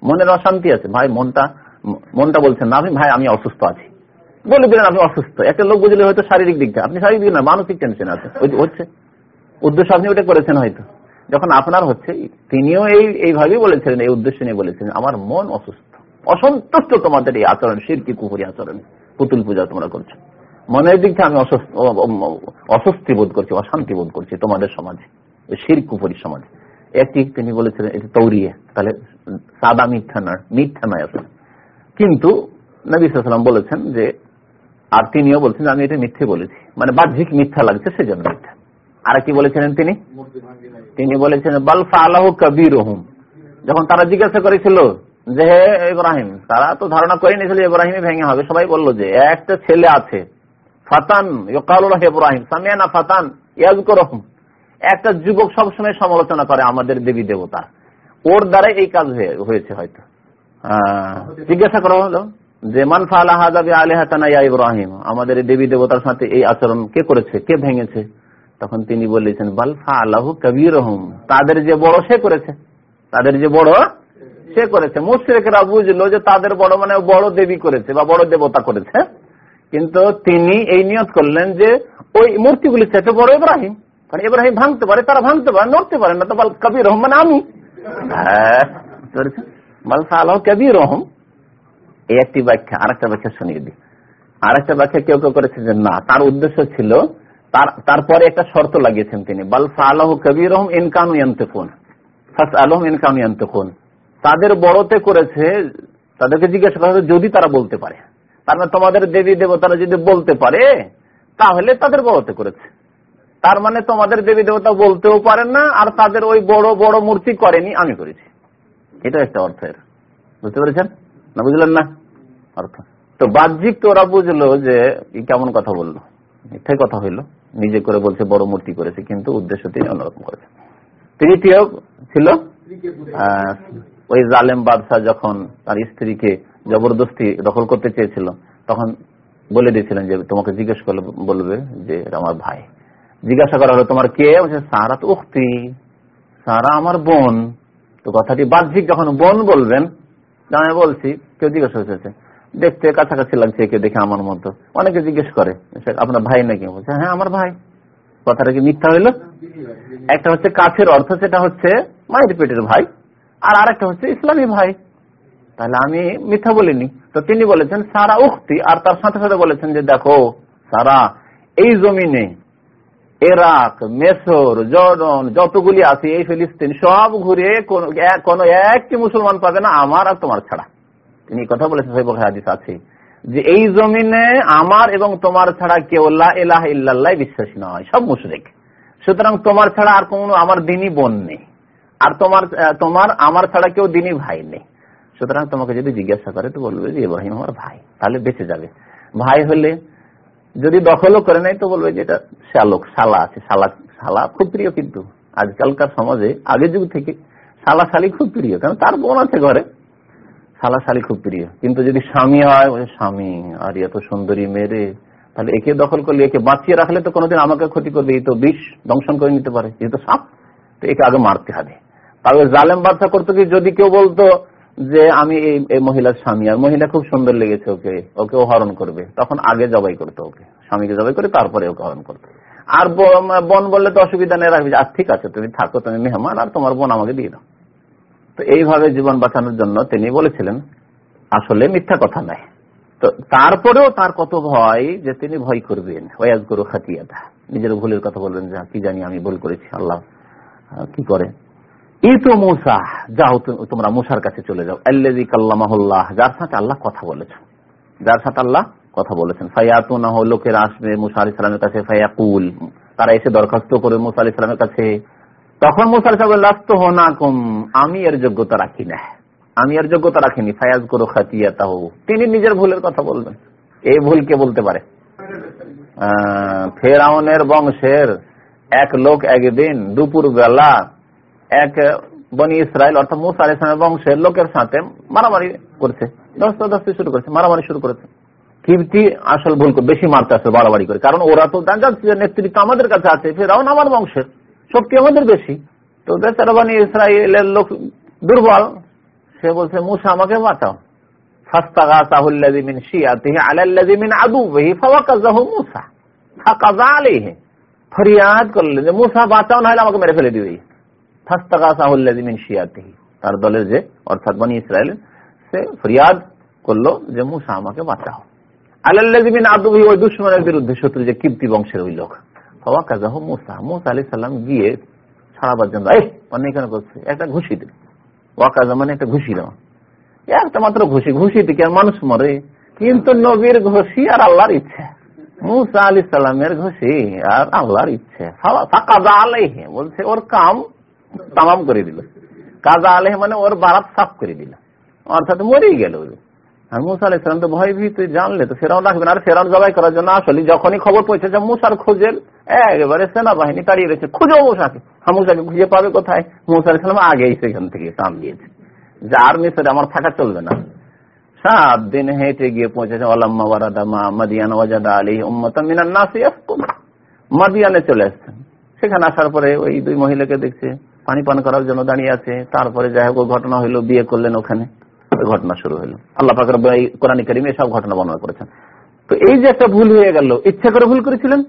[SPEAKER 2] মনের অশান্তি আছে। ভাই, মনটা মনটা বলছেন না আমি ভাই, আমি অসুস্থ আছি। বলে দিলেন, আপনি অসুস্থ। একটা লোক বুঝলে হয়তো শারীরিক দিকটা আপনি শারীরিক দিক না, মানসিক টেনশন আছে হচ্ছে। উদ্দেশ্য আপনি ওটা করেছেন হয়তো। যখন আপনার হচ্ছে, তিনিও এই, এইভাবেই বলেছিলেন, এই উদ্দেশ্য নিয়ে বলেছিলেন, আমার মন অসুস্থ। অসন্তুষ্ট তোমাদের এই আচরণ শিরকি কুহুরি আচরণ পুতুল পূজা তোমরা করছ। মনের দিক থেকে আমি অস্বস্তি বোধ করছি অশান্তি বোধ করছি তোমাদের সমাজে শির কুপুরি সমাজে। একটি তিনি বলেছিলেন এটি তৌরিয়ে তাহলে সাদা মিথ্যা নয় মিথ্যা নয় আসলে কিন্তু নবী সাল্লাম বলেছেন যে আর তিনিও বলছেন আমি এটা মিথ্যে বলেছি। মানে বাহ্যিক মিথ্যা লাগছে সেজন্য মিথ্যা। আর কি বলেছিলেন তিনি? তিনি বলেছেন বালফা আল্লাহ কবির যখন তারা জিজ্ঞাসা করেছিল যে হে ইব্রাহিম, তারা তো ধারণা করে নিয়েছিল ইব্রাহিমই ভেঙে হবে। সবাই বলল যে একটা ছেলে আছে। ফাতান ইব্রাহিম, সামিয়ানা ফাতান একটা যুবক সবসময় সমালোচনা করে আমাদের দেবী দেবতা। ওর দ্বারা এই কাজ হয়েছে হয়তো। জিজ্ঞাসা করা হলো যে মান ফালা হাজাবি ইব্রাহিম, আমাদের দেবী দেবতার সাথে এই আচরণ কে করেছে, কে ভেঙেছে? তখন তিনি বলেছেন বাল ফালাহু কবির তাদের যে বড় সে করেছে। তাদের যে বড় সে করেছে। মুশ্রিকরা বুঝলো যে তাদের বড় মানে বড় দেবী করেছে বা বড় দেবতা করেছে। কিন্তু তিনি এই নিয়ত করলেন যে ওই মূর্তিগুলি চাইতে বড় ইব্রাহিম। কারণ ইব্রাহিম ভাঙতে পারে তারা ভাঙতে পারে নড়তে পারে না তো কবির রহমান আমি। হ্যাঁ, কবির রহম। এই একটি ব্যাখ্যা আর একটা ব্যাখ্যা শুনিয়ে দিই। আর একটা ব্যাখ্যা কেউ কেউ করেছে যে না তার উদ্দেশ্য ছিল তার তারপরে একটা শর্ত লাগিয়েছেন তিনি। বাল ফালাহ কবির রহম ইনকানু ইয়ান্তেকুন। ফাস আলম ইনকানু ইয়ান্তেকুন। তাদের বড়তে করেছে তাদেরকে জিজ্ঞাসা করা যদি তারা বলতে পারে। তার মানে তোমাদের দেবী দেবতারা যদি বলতে পারে তাহলে তাদের বড়তে করেছে। তার মানে তোমাদের দেবী দেবতা বলতেও পারেন না আর তাদের ওই বড় বড় মূর্তি করেনি আমি করেছি। এটা একটা অর্থের। বুঝতে পেরেছেন? না বুঝলেন না? অর্থ। তো বাহ্যিক তো ওরা বুঝলো যে কেমন কথা বলল। মিথ্যাই কথা হইল। নিজে করে বলছে বড় মূর্তি করেছে কিন্তু উদ্দেশ্য তিনি অন্যরকম করেছে। তৃতীয় ছিল? ওই জালেম বাদশাহ যখন তার স্ত্রীকে জবরদস্তি দখল করতে চেয়েছিল, তখন বলে দিয়েছিলেন যে, তোমাকে জিজ্ঞেস করলে বলবে যে আমার ভাই। জিজ্ঞাসা করা হলো, তোমার কে? বলছে, সারা তো উক্তি, সারা আমার বোন। তো কথাটি বাহ্যিক যখন বোন বলবেন আমি বলছি, কেউ জিজ্ঞাসা করেছে, দেখতে কাছাকাছি লাগছে, কেউ দেখে আমার মতো। অনেকে জিজ্ঞেস করে আপনার ভাই নাকি? বলছে হ্যাঁ আমার ভাই। কথাটা কি মিথ্যা হইল? একটা হচ্ছে কাছের অর্থ, সেটা হচ্ছে মায়ের পেটের ভাই। আর আরেকটা হচ্ছে ইসলামী ভাই। তাহলে আমি মিথ্যা বলিনি। তো তিনি বলেছেন, সারা উক্তি। আর তার সাথে সাথে বলেছেন যে, দেখো, সারা এই জমিনে এরাক, মেসর জর্ডন যতগুলি আছে, এই ফিলিস্তিন সব ঘুরে কোন একটি মুসলমান পাবে না, আমার আর তোমার ছাড়া। তিনি কথা বলেছেন হাদিস আছে। যে এই জমিনে আমার এবং তোমার ছাড়া কেউ এলাহ ইল্লাহ বিশ্বাসী নয়, সব মুশরিক। সুতরাং তোমার ছাড়া আর কোন আমার দিনই বোন নেই। আর তোমার তোমার, আমার ছাড়া কেউ দিনই ভাই নেই। সুতরাং তোমাকে যদি জিজ্ঞাসা করে, তো বলবে যে ইব্রাহিম আমার ভাই। তাহলে বেঁচে যাবে। ভাই হলে যদি দখলও করে নাই তো বলবে যে এটা শালক, শালা আছে। শালা শালা খুব প্রিয় কিন্তু। আজকালকার সমাজে আগের যুগ থেকে শালা, শালি খুব প্রিয়। কারণ তার বোন আছে ঘরে। শালা, শালি খুব প্রিয়। কিন্তু যদি স্বামী হয় স্বামী, আর এত সুন্দরী মেরে তাহলে একে দখল করলে, একে বাঁচিয়ে রাখলে তো কোনোদিন আমাকে ক্ষতি করবে। এই তো বিষ দংশন করে নিতে পারে। এই তো সাপ। তো একে আগে মারতে হবে। তাহলে জালেম বাদশা করতো কি? যদি কেউ বলতো যে, আমি এই মহিলার স্বামী, আর মহিলা খুব সুন্দর লেগেছে ওকে ওকে হরণ করবে। তখন আগে জবাই করতো ওকে, স্বামীকে জবাই করে তারপরে ওকে হরণ করতো। আর বোন বললে তো অসুবিধা নেই, রাখবি। আর ঠিক আছে, তুমি থাকো, তুমি মেহমান, আর তোমার বোন আমাকে দিয়ে দাও। তো এইভাবে জীবন বাঁচানোর জন্য তিনি বলেছিলেন, আসলে মিথ্যা কথা নাই তো তারপরেও তার কত ভয় যে তিনি ভয় করবেন। ওয়াজ করু খাতিয়াটা নিজের ভুলের কথা বলবেন যে, কি জানি আমি ভুল করেছি, আল্লাহ কি করে? যাও তোমরা মুসার কাছে চলে যাও। আল্লাজি কাল্লামাহুল্লাহ, যার সাথে আল্লাহ কথা বলেছেন। যার সাথে আল্লাহ কথা বলেছেন। ফায়াতু না আসবে আলি সালামের কাছে, ফায়াকুল, তারা এসে দরখাস্ত করে আলি সালামের কাছে। তখন আলি সালাম লাস্ত না কম আমি এর যোগ্যতা রাখি না। আমি এর যোগ্যতা রাখিনি। ফায়াজ করো খাতিয়া তাহ তিনি নিজের ভুলের কথা বলবেন। এই ভুল কে বলতে পারে? ফেরাউনের বংশের এক লোক একদিন দুপুর বেলা এক বনি ইসরায়েল, অর্থাৎ মুসা আলি ইসলামের বংশের লোকের সাথে মারামারি করছে। দশটি শুরু করেছে, মারামারি শুরু করেছে। কিপ্তি আসল ভুল করে বেশি মারতে আসলে বাড়াবাড়ি করে। কারণ ওরা তো যাচ্ছে নেতৃত্ব আমাদের কাছে আছে, ফেরাউন আমার বংশের শক্তি আমাদের বেশি। তো বেচারা বানি ইসরায়েলের লোক দুর্বল। সে বলছে, মুসা, আমাকে বাঁচাও। ফরিয়াদ যে, মুসা, বাঁচাও না হলে আমাকে মেরে ফেলে দিবে। তার দলের যে, অর্থাৎ বনি ইসরায়েল সে ফরিয়াদ করল যে, মুসা আমাকে বাঁচাও। আল্লাহিন আদুবি ওই দুশ্মনের বিরুদ্ধে শত্রু যে কীর্তি বংশের ওই লোক। হওয়া কাজাহ মুসা। মুসা আলি সাল্লাম গিয়ে ছাড়াবার জন্য, এই মানে এখানে করছে একটা ঘুষি দিল ওয়াকাজা মানে একটা ঘুষি দেওয়া। একটা মাত্র ঘুষি ঘুষি থেকে আর মানুষ মরে? কিন্তু নবীর ঘুষি আর আল্লাহর ইচ্ছে। মুসা আলি সাল্লামের ঘুষি আর আল্লাহর ইচ্ছে। বলছে, ওর কাম তামাম করে দিল। কাজা আলহ মানে ওর বারাত সাফ করে দিল। অর্থাৎ মরেই গেল আর মুসা আলাইসালাম তো ভয় ভীত জানলে তো ফেরাউন রাখবেন আর ফেরাউন জবাই করার জন্য আসলে, যখনই খবর পৌঁছেছে মুসার খোঁজের, একেবারে সেনাবাহিনী দাঁড়িয়ে রয়েছে খুঁজো মুসাকে। হ্যাঁ মুসাকে খুঁজে পাবে কোথায়? মুসা আলাইসালাম আগেই সেখান থেকে কাম দিয়েছে। যে আর মিশরে আমার থাকা চলবে না। সাত দিন হেঁটে গিয়ে পৌঁছেছে অলাম্মা ওয়ারাদামা মাদিয়ান ওয়াজাদা আলী উম্মতা মিনান নাসি মাদিয়ানে চলে আসছেন সেখানে আসার পরে ওই দুই মহিলাকে দেখছে পানি পান করার জন্য দাঁড়িয়ে আছে। তারপরে যাই হোক ঘটনা হইল, বিয়ে করলেন ওখানে। ঘটনা শুরু হইল। আল্লাহ পাকের কোরআন করিম এসব ঘটনা বর্ণনা করেছেন। তো এই যে একটা ভুল হয়ে গেল, ইচ্ছা করে ভুল করেছিলেন?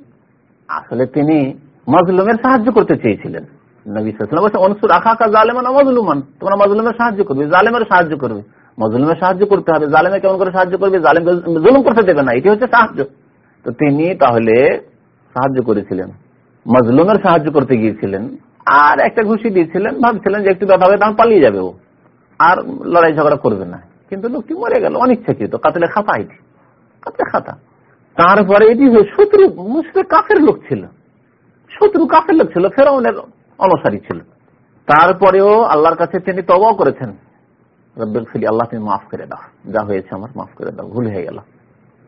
[SPEAKER 2] আসলে তিনি মজলুমের সাহায্য করতে চেয়েছিলেন। নবী সাল্লাম বলছে অনসুর আখা কা জালেমান মজলুমান, তোমরা মজলুমের সাহায্য করবে জালেমের সাহায্য করবে। মজলুমের সাহায্য করতে হবে, জালেমে কেমন করে সাহায্য করবে, জালেম জুলুম করতে দেবে না, এটি হচ্ছে সাহায্য। তো তিনি তাহলে সাহায্য করেছিলেন। মজলুমের সাহায্য করতে গিয়েছিলেন। আর একটা ঘুষি দিয়েছিলেন, ভাবছিলেন যে একটু ব্যথা হবে তখন পালিয়ে যাবে ও। আর লড়াই ঝগড়া করবে না। কিন্তু লোকটি মরে গেল, অনিচ্ছাকৃত, কাতলে খাতা এটি। কাতলে খাতা। তারপরে এটি শত্রু, মুসলিম কাফের লোক ছিল। শত্রু কাফের লোক ছিল, ফেরাউনের অনুসারী ছিল। তারপরেও আল্লাহর কাছে তিনি তবাও করেছেন। আল্লাহ তুমি মাফ করে দাও। যা হয়েছে আমার মাফ করে দাও, ভুল হয়ে গেল।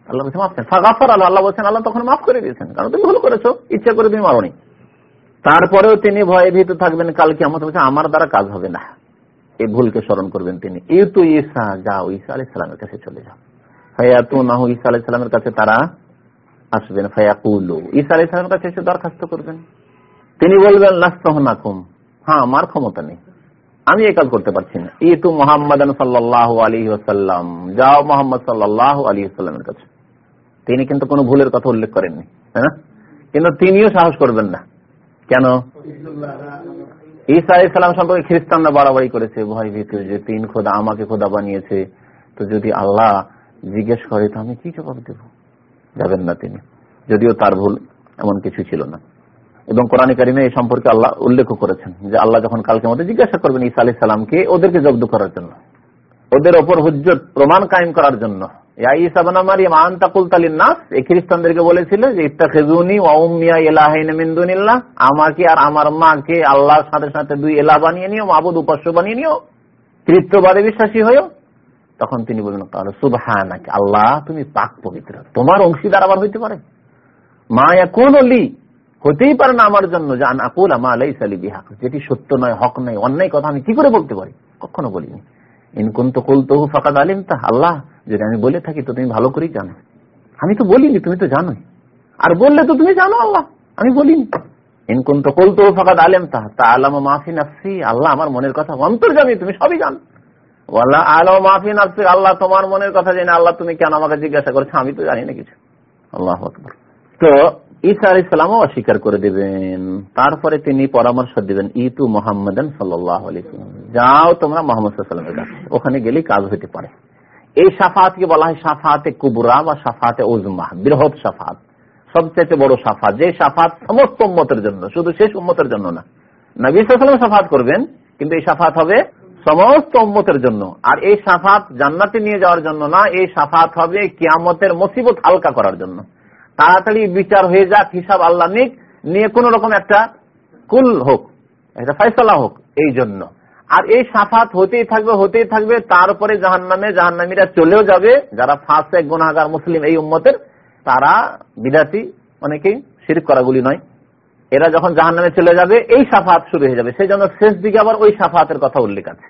[SPEAKER 2] আল্লাহ মাফ ফাগাফার আল্লাহ আল্লাহ বলছেন, আল্লাহ তখন মাফ করে দিয়েছেন। কারণ তুমি ভুল করেছ, ইচ্ছা করে তুমি মারোনি। তারপরেও তিনি ভয়ে ভীত থাকবেন কালকে আমার বলছে আমার দ্বারা কাজ হবে না। এই ভুলকে স্মরণ করবেন তিনি। এই তো ঈসা, যাও, ঈসা আলি সালামের কাছে চলে যাও। ফায়াতু নাহু ঈসা আলি সালামের কাছে তারা আসবেন। ফায়াকুলু, ঈসা আলি সালামের কাছে এসে দরখাস্ত করবেন। তিনি বলবেন, লাস্তহ নাকুম। হ্যাঁ আমার ক্ষমতা নেই। আমি এই কাজ করতে পারছি না। ই তু মোহাম্মদ সাল্লাহ আলী ওসাল্লাম যাও মোহাম্মদ সাল্লাহ আলী সাল্লামের কাছে। তিনি কিন্তু কোনো ভুলের কথা উল্লেখ করেননি হ্যাঁ? কিন্তু তিনিও সাহস করবেন না। কেন? ঈসা ইসলাম সম্পর্কে খ্রিস্টানরা বাড়াবাড়ি করেছে ভয় ভীত যে তিন খোদা আমাকে খোদা বানিয়েছে। তো যদি আল্লাহ জিজ্ঞেস করে তো আমি কি জবাব দেব? যাবেন না তিনি। যদিও তার ভুল এমন কিছু ছিল না। এবং কোরআন কারিমে এই সম্পর্কে আল্লাহ উল্লেখ করেছেন যে আল্লাহ যখন কালকে মধ্যে জিজ্ঞাসা করবেন ঈসা আলি সালামকে ওদেরকে জব্দ করার জন্য ওদের ওপর হুজ্জত প্রমাণ কায়েম করার জন্য। যে আমাকে আর আমার মাকে আল্লাহর সাথে সাথে দুই বানিয়ে নিও, মাবুদ উপাস্য বানিয়ে নিও বিশ্বাসী হয়েও। তখন তিনি বললেন, তাহলে আল্লাহ তুমি পাক পবিত্র, তোমার অংশীদার আবার হইতে পারে। মায়া কোন লি, হতেই পারে না আমার জন্য জান আকুল আমা আলাই সালি যেটি সত্য নয়, হক নয়, অন্যায় কথা আমি কি করে বলতে পারি? কখনো বলিনি। ইনকুন তো কুল তহু ফাঁকা আলিম তা আল্লাহ যদি আমি বলে থাকি তো তুমি ভালো করেই জানো। আমি তো বলিনি, তুমি তো জানোই। আর বললে তো তুমি জানো আল্লাহ, আমি বলিনি। ইনকুন তো কুল তহু ফাঁকা আলেম তা তা আলাম মাফি নাফসি, আল্লাহ আমার মনের কথা অন্তর জানি, তুমি সবই জানো। আল্লাহ আলম মাফি নাফসি, আল্লাহ তোমার মনের কথা জানি আল্লাহ তুমি কেন আমাকে জিজ্ঞাসা করছ, আমি তো জানি না কিছু। আল্লাহ তো ঈসা আলি সালামও অস্বীকার করে দেবেন। তারপরে তিনি পরামর্শ দিবেন, ইতু মোহাম্মদান সাল্লাহ যাও তোমরা মোহাম্মদ ওখানে গেলেই কাজ হইতে পারে। এই সাফাতকে বলা হয় সাফাতে কুবরা বা সাফাতে উজমা, বৃহৎ সাফাত সবচেয়ে বড় সাফাত যে সাফাত সমস্ত উম্মতের জন্য, শুধু শেষ উম্মতের জন্য না। নবী সাফাত করবেন, কিন্তু এই সাফাত হবে সমস্ত উম্মতের জন্য। আর এই সাফাত জান্নাতে নিয়ে যাওয়ার জন্য না, এই সাফাত হবে কিয়ামতের মুসিবত হালকা করার জন্য। তাড়াতাড়ি বিচার হয়ে যাক, হিসাব আল্লাহ নিক, নিয়ে কোন রকম একটা কুল হোক, একটা ফয়সলা হোক, এই জন্য। আর এই সাফাত হতেই থাকবে হতেই থাকবে, তারপরে জাহান নামে জাহান নামীরা চলেও যাবে। যারা ফার্স্ট এক গুণাগার মুসলিম এই উম্মতের, তারা বিদাতি, অনেকেই শির করাগুলি নয়। এরা যখন জাহান নামে চলে যাবে, এই সাফাত শুরু হয়ে যাবে। সেই জন্য শেষ দিকে আবার ওই সাফাতের কথা উল্লেখ আছে।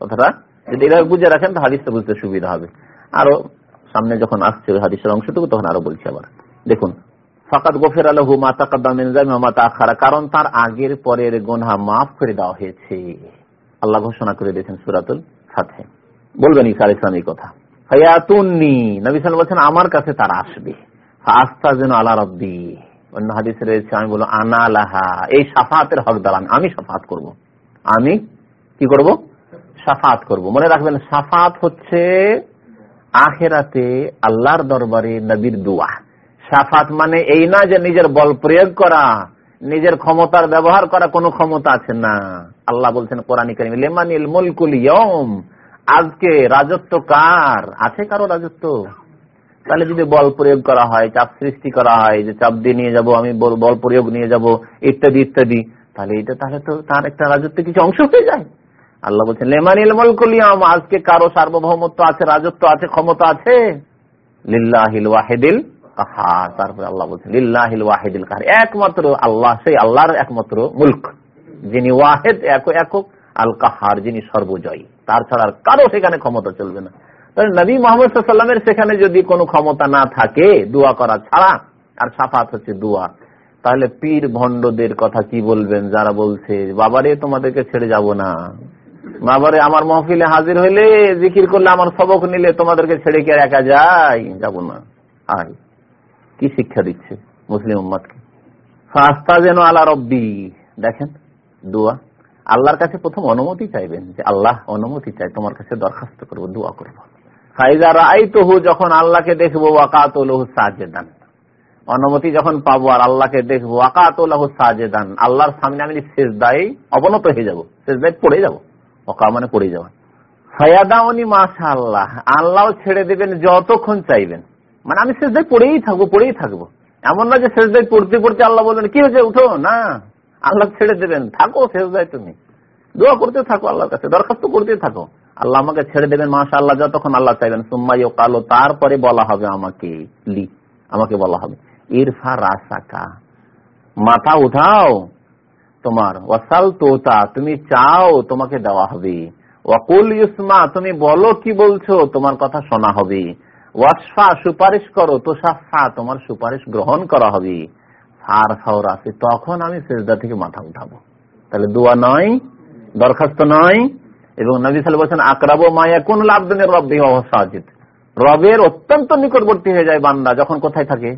[SPEAKER 2] কথাটা যদি এরা বুঝে রাখেন তো হাদিসটা বুঝতে সুবিধা হবে। আরও সামনে যখন আসছে হাদিসের অংশটুকু, তখন আরও বলছি আবার। দেখুন ফাকাত গফের আলহু মাতা কাদ্দামিনজামাতা আখারা কারণ তার আগের পরের গোনা মাফ করে দেওয়া হয়েছে। আল্লাহ ঘোষণা করে দিয়েছেন সুরাতুল সাথে বলবেন ইসা ইসলাম এই কথা। হায়াতুন্নি নবী সাল বলছেন আমার কাছে তারা আসবে। আস্তা যেন আল্লাহ রব্বি। অন্য হাদিস রয়েছে, আমি বলব, আনা আলাহা এই সাফাতের হকদার আমি আমি সাফাত করব। আমি কি করব? সাফাত করব। মনে রাখবেন, সাফাত হচ্ছে আখেরাতে আল্লাহর দরবারে নবীর দোয়া। সাফাত মানে এই না যে নিজের বল প্রয়োগ করা, নিজের ক্ষমতার ব্যবহার করা, কোনো ক্ষমতা আছে না। আল্লাহ বলছেন কোরআন করিম, লেমানিল মুলকুল ইয়ম আজকে রাজত্ব কার? আছে কারও রাজত্ব? তাহলে যদি বল প্রয়োগ করা হয়, চাপ সৃষ্টি করা হয়, যে চাপ দিয়ে নিয়ে যাব, আমি বল প্রয়োগ নিয়ে যাব, ইত্যাদি ইত্যাদি, তাহলে এটা, তাহলে তো তার একটা রাজত্ব কিছু অংশ হয়ে যায়। আল্লাহ বলছেন, লেমানিল মলকুলিয়াম আজকে কারও সার্বভৌমত্ব আছে, রাজত্ব আছে, ক্ষমতা আছে? লিল্লাহিল ওয়াহেদিল কাহার। তারপরে আল্লাহ বলছেন, লিল্লাহিল ওয়াহিদুল কাহার একমাত্র আল্লাহ, সেই আল্লাহর একমাত্র মুল্ক। যিনি ওয়াহেদ একক একক আল কাহার যিনি সর্বজয়ী। তার ছাড়া আর কারও সেখানে ক্ষমতা চলবে না। তাহলে নবী মোহাম্মদ সাল্লামের সেখানে যদি কোনো ক্ষমতা না থাকে, দোয়া করা ছাড়া, আর সাফাত হচ্ছে দোয়া, তাহলে পীর ভণ্ডদের কথা কি বলবেন? যারা বলছে, বাবারে, তোমাদেরকে ছেড়ে যাব না। বাবারে, আমার মহফিলে হাজির হইলে জিকির করলে আমার সবক নিলে তোমাদেরকে ছেড়ে কে একা যাই? যাব না। আয়। কি শিক্ষা দিচ্ছে মুসলিম উম্মাদকে? ফাস্তা যেন আল্লাহ রব্বি। দেখেন দোয়া। আল্লাহর কাছে প্রথম অনুমতি চাইবেন যে আল্লাহ অনুমতি চাই, তোমার কাছে দরখাস্ত করব, দোয়া করব। ফাইজা রাই তহু যখন আল্লাহকে দেখব, ওয়াকাতলহু সাজেদান। অনুমতি যখন পাবো আর আল্লাহকে দেখব, ওয়াকাতলহু সাজেদান। আল্লাহর সামনে আমি শেষদায় অবনত হয়ে যাব শেষদায় পড়ে যাব ওকা মানে পড়ে যাওয়া ফায়াদাউনি মাশা আল্লাহ আল্লাহ ছেড়ে দেবেন যতক্ষণ চাইবেন। মানে আমি শেষদায় পড়েই থাকব পড়েই থাকব। এমন না যে শেষদায় পড়তে পড়তে আল্লাহ বলবেন, কি হয়েছে? উঠো, না। আল্লাহ ছেড়ে দেবেন। থাকো শেষদায় তুমি। দোয়া করতে থাকো আল্লাহর কাছে, দরখাস্ত করতে থাকো। আল্লাহ আমাকে ছেড়ে দেবেন মাসা আল্লাহ যতক্ষণ আল্লাহ চাইবেন। সুম্মাই ও কালো তারপরে বলা হবে আমাকে, লি, আমাকে বলা হবে। ইরফা রাসাকা, মাথা উঠাও। তোমার, ওয়াসাল তোতা, তুমি চাও, তোমাকে দেওয়া হবে। ওয়াকুল ইউসমা, তুমি বলো কি বলছো, তোমার কথা শোনা হবে। ওয়াসফা সুপারিশ করো তো সাফা তোমার সুপারিশ গ্রহণ করা হবে। ফার ফাওর আছে, তখন আমি সেজদা থেকে মাথা উঠাবো। তাহলে দোয়া নয়, দরখাস্ত নয়, এবং নবী সাল বলছেন আকরাবো মায়া কোন লাভদিনের রব্বি সাজিদ। রবের অত্যন্ত নিকটবর্তী হয়ে যায় বান্দা যখন কোথায় থাকে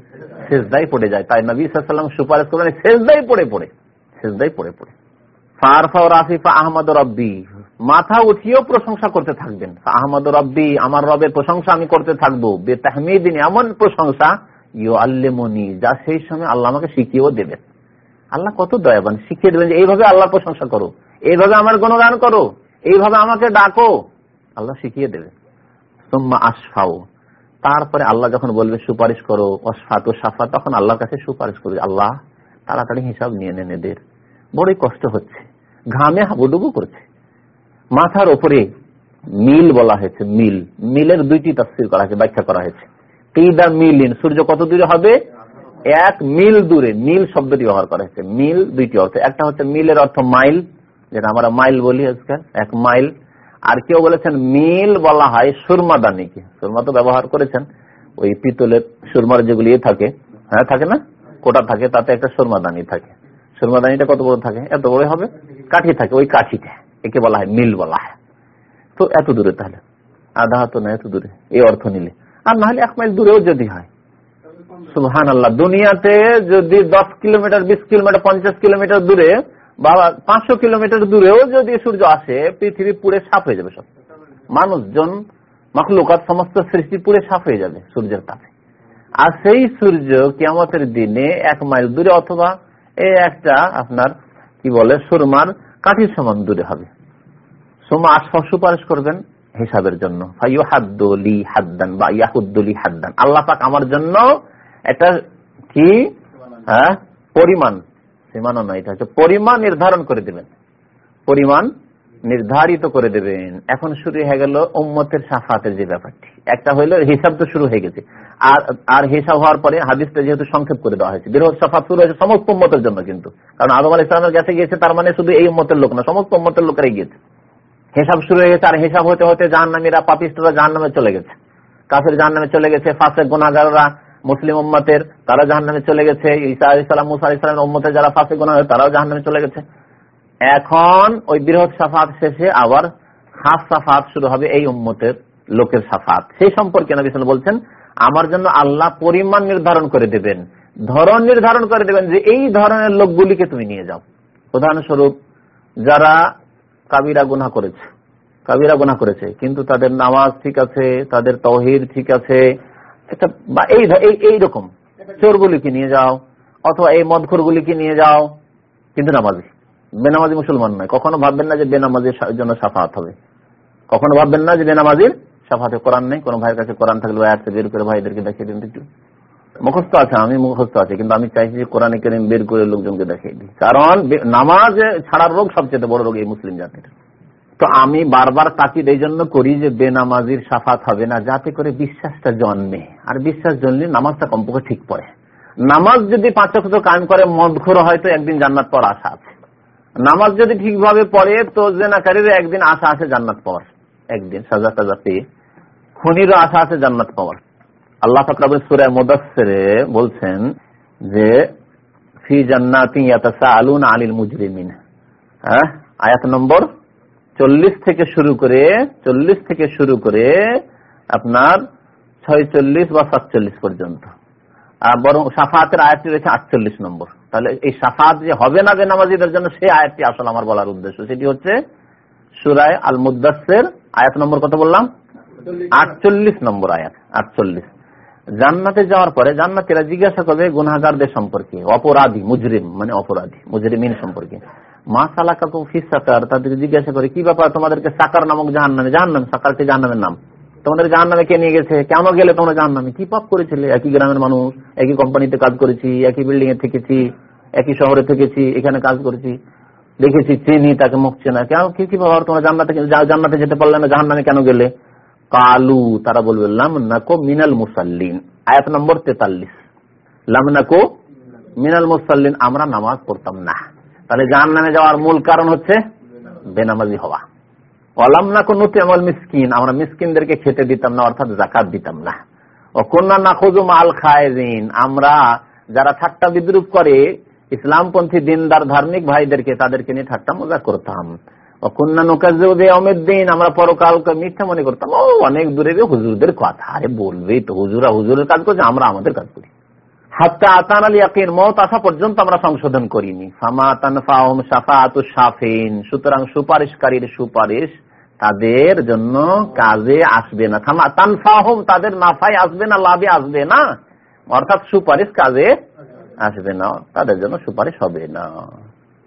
[SPEAKER 2] শেষদাই পড়ে যায়। তাই নবী সাল্লাম সুপারিশ করলেন শেষদাই পড়ে পড়ে শেষদাই পড়ে পড়ে। আহমদ রব্বি, আমার রবের প্রশংসা আমি করতে থাকব। বেতাহমিদিন এমন প্রশংসা যা সেই সময় আল্লাহ আমাকে শিখিয়েও দেবেন। আল্লাহ কত দয়াবান, শিখিয়ে দেবেন যে এইভাবে আল্লাহর প্রশংসা করো, এইভাবে আমার গুণগান করো, এইভাবে আমাকে ডাকো। আল্লাহ শিখিয়ে দেবে সোম্মা আশফাও তারপরে আল্লাহ যখন বলবে, সুপারিশ করো অসফাত ও সাফা তখন আল্লাহর কাছে সুপারিশ করবে, আল্লাহ তাড়াতাড়ি হিসাব নিয়ে নেন এদের। বড়ই কষ্ট হচ্ছে, ঘামে হাবুডুবু করছে। মাথার ওপরে মিল বলা হয়েছে, মিল। মিলের দুইটি তফসির করা হয়েছে, ব্যাখ্যা করা হয়েছে। কিদা মিলিন সূর্য কত দূরে হবে? এক মিল দূরে। মিল শব্দটি ব্যবহার করা হয়েছে। মিল দুইটি অর্থ। একটা হচ্ছে মিলের অর্থ মাইল, যেটা আমরা মাইল বলি আজকাল এক মাইল। আর কেউ বলেছেন মিল বলা হয় সুরমাদানিকে সুরমা তো ব্যবহার করেছেন। ওই পিতলের সুরমার যেগুলি থাকে হ্যাঁ থাকে না? কোটা থাকে, তাতে একটা সুরমাদানি থাকে। সুরমাদানিটা কত বড় থাকে? এত বড় হবে? কাঠি থাকে, ওই কাঠিটা। একে বলা হয় মিল বলা হয়। তো এত দূরে তাহলে। আধা হাত না, এত দূরে। এই অর্থ নিলে। আর না হলে এক মাইল দূরেও যদি হয়। সুহান আল্লাহ দুনিয়াতে যদি দশ কিলোমিটার, বিশ কিলোমিটার, পঞ্চাশ কিলোমিটার দূরে বা পাঁচশো কিলোমিটার দূরেও যদি সূর্য আসে, পৃথিবী পুড়ে সাফ হয়ে যাবে সব। মানুষজন, মখলুকাত সমস্ত সৃষ্টি পুড়ে সাফ হয়ে যাবে সূর্যের তাপে আর সেই সূর্য কেমতের দিনে এক মাইল দূরে অথবা এই একটা আপনার কি বলে, সুরমার কাঠির সমান দূরে হবে। সোমা আশফা সুপারিশ করবেন। হিসাবের জন্য। হাদ্দলি হাদ্দান বা ইয়াহুদ্দলি হাদ্দান। আল্লাহ পাক আমার জন্য একটা কি? হ্যাঁ? পরিমাণ। সীমানা নয়, এটা হচ্ছে পরিমাণ নির্ধারণ করে দেবেন। পরিমাণ নির্ধারিত করে দেবেন। এখন শুরু হয়ে গেল উম্মতের সাফাতের যে ব্যাপারটি। একটা হইল হিসাব তো শুরু হয়ে গেছে। আর আর হিসাব হওয়ার পরে হাদিসটা যেহেতু সংক্ষেপ করে দেওয়া হয়েছে। বৃহৎ সাফাত শুরু হয়েছে সমস্ত উম্মতের জন্য কিন্তু। কারণ আদম আল ইসলামের কাছে গিয়েছে, তার মানে শুধু এই উম্মতের লোক না, সমস্ত উম্মতের লোকেরাই গিয়েছে। হিসাব শুরু হয়ে গেছে, আর হিসাব হতে হতে জাহান্নামীরা পাপিষ্টরা জাহান নামে চলে গেছে। কাফের জাহান নামে চলে গেছে ফাঁসের গুণাগাররা মুসলিম উম্মতের তারা জাহান নামে চলে গেছে ইসা আলাইসালাম মুসা আলাইসালামের উম্মতের যারা ফাঁসে গুণা তারাও জাহান নামে চলে গেছে। এখন ওই বৃহৎ সাফাত শেষে আবার খাস সাফাত শুরু হবে এই উম্মতের লোকের সাফাত। সেই সম্পর্কে নবী বলছেন, আমার জন্য আল্লাহ পরিমাণ নির্ধারণ করে দেবেন। ধরন নির্ধারণ করে দেবেন যে এই ধরনের লোকগুলিকে তুমি নিয়ে যাও। উদাহরণস্বরূপ, যারা কাবিরা গুনা করেছে। কাবিরা গুনা করেছে। কিন্তু তাদের নামাজ ঠিক আছে, তাদের তহির ঠিক আছে। বা এই এইরকম চোরগুলিকে নিয়ে যাও, অথবা এই মদখোরগুলিকে নিয়ে যাও। কিন্তু নামাজি, বেনামাজি মুসলমান নয়। কখনো ভাববেন না যে বেনামাজির জন্য সাফাত হবে। কখনো ভাববেন না যে বেনামাজির সাফাতে কোরআন নেই। কোন ভাইয়ের কাছে কোরআন থাকলে আয়াত বের করে ভাইদেরকে দেখিয়ে দিন। একটু মুখস্থ আছে, আমি মুখস্থ আছে, কিন্তু আমি চাইছি যে কোরআন কেরিম বের করে লোকজনকে দেখিয়ে দিই। কারণ নামাজ ছাড়ার রোগ সবচেয়ে বড় রোগ এই মুসলিম জাতির। তো আমি বারবার তাকিদ এই জন্য করি যে বেনামাজির সাফাত হবে না, যাতে করে বিশ্বাসটা জন্মে। আর বিশ্বাস জন্মে নামাজটা কমপক্ষে ঠিক পড়ে। নামাজ যদি পাঁচ কায়েম করে, মদখোর হয়তো একদিন জান্নাত পর আশা আছে। নামাজ যদি ঠিকভাবে পড়ে, তো জেনাকারীর একদিন আশা আছে জান্নাত পর একদিন সাজা সাজা পেয়ে। খুনিরও আশা আছে জান্নাত পাওয়ার। আল্লাহ সুরায় মুদাসসিরে বলছেন যে, ফি জান্নাতি ইয়াতাসাআলুনা আনিল মুজরিমিন। হ্যাঁ? আয়াত নম্বর চল্লিশ থেকে শুরু করে, চল্লিশ থেকে শুরু করে আপনার ছয়চল্লিশ বা সাতচল্লিশ পর্যন্ত। আর বরং সাফাতের আয়াতটি রয়েছে আটচল্লিশ নম্বর। তাহলে এই সাফাত যে হবে না বেনামাজিদের জন্য, সেই আয়াতটি আসলে আমার বলার উদ্দেশ্য। সেটি হচ্ছে সুরায় আল মুদাসের আয়াত নম্বর কত বললাম? আটচল্লিশ নম্বর আয়াত, আটচল্লিশ। জান্নাতে যাওয়ার পরে জান্নাতিরা জিজ্ঞাসা করবে গুনাগারদের সম্পর্কে। অপরাধী, মুজরিম মানে অপরাধী, মুজরিমিন সম্পর্কে। মা সালাকা ফিস সাকার, তাদেরকে জিজ্ঞাসা করে, কি ব্যাপার তোমাদেরকে সাকার নামক জাহান নামে জাহান নাম সাকারকে জাহান নাম? তোমাদের জাহান নামে কে নিয়ে গেছে? কেন গেলে তোমরা জাহান নামে কি পাপ করেছিলে? একই গ্রামের মানুষ, একই কোম্পানিতে কাজ করেছি, একই বিল্ডিং এ থেকেছি, একই শহরে থেকেছি, এখানে কাজ করেছি। দেখেছি চিনি তাকে মুখ চেনা কেন? কি কি ব্যাপার? তোমরা জান্নাতে জান্নাতে যেতে পারলে না জাহান নামে কেন গেলে? কালু, তারা বলবে লামনাকো মিনাল মুসাল্লিন। আয়াত নম্বর তেতাল্লিশ। লামনাকো মিনাল মুসাল্লিন, আমরা নামাজ পড়তাম না। তাহলে জাহান নামে যাওয়ার মূল কারণ হচ্ছে বেনামাজি হওয়া। অলাম না কোন মিসকিন, আমরা মিসকিনদেরকে খেতে দিতাম না, অর্থাৎ জাকাত দিতাম না। ও কন্যা না খোঁজু মাল খায়দিন আমরা যারা ঠাট্টা বিদ্রুপ করে, ইসলামপন্থী দিনদার ধার্মিক ভাইদেরকে তাদেরকে নিয়ে ঠাট্টা মজা করতাম। ও কন্যা নোকাজে অমের দিন আমরা পরকালকে মিথ্যা মনে করতাম। ও, অনেক দূরে তো আমরা আমাদের কাজ আসা পর্যন্ত আমরা সংশোধন করিনি। সুতরাং সুপারিশকারীর সুপারিশ তাদের জন্য কাজে আসবে না। তানফাহুম, তাদের নাফায় আসবে না, লাভে আসবে না। অর্থাৎ সুপারিশ কাজে আসবে না। তাদের জন্য সুপারিশ হবে না।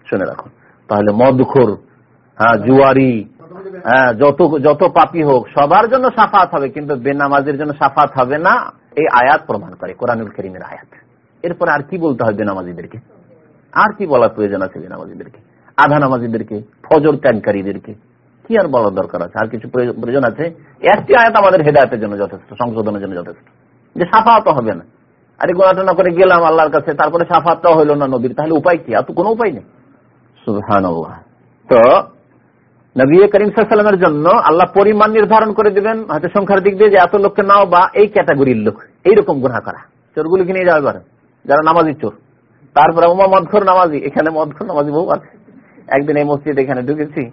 [SPEAKER 2] শুনে রাখুন। তাহলে মদখোর জুয়ারি হ্যাঁ যত যত পাপি হোক, সবার জন্য সাফাত হবে, কিন্তু বেনামাজের জন্য সাফাত হবে না। এই আয়াত প্রমাণ করে, কোরআনুল করিমের আয়াত। এরপরে আর কি বলতে হবে বেনামাজিদেরকে? আর কি বলার প্রয়োজন আছে বেনামাজিদেরকে? আধা নামাজিদেরকে, ফজর ত্যাগকারীদেরকে? কি আর বলার দরকার আছে? আর কিছু প্রয়োজন আছে? একটি আয়াত আমাদের হেদায়তের জন্য যথেষ্ট, সংশোধনের জন্য যথেষ্ট। যে সাফাত হবে না। আরে গোনাটনা করে গেলাম আল্লাহর কাছে, তারপরে সাফাতটাও হইল না নবীর। তাহলে উপায় কি? আর তো কোনো উপায় নেই। সুহান তো নবী করিম সাল্লামের জন্য আল্লাহ পরিমাণ নির্ধারণ করে দিবেন হয়তো সংখ্যার দিক দিয়ে যে এত লোককে নাও বা এই ক্যাটাগরির লোক। এইরকম গুণা করা। চোরগুলিকে নিয়ে যাবে পারে যারা নামাজি চোর। তারপরে উমা মদখর নামাজি। এখানে মদখর নামাজি বহু আছে। একদিন এই মসজিদ এখানে ঢুকেছি।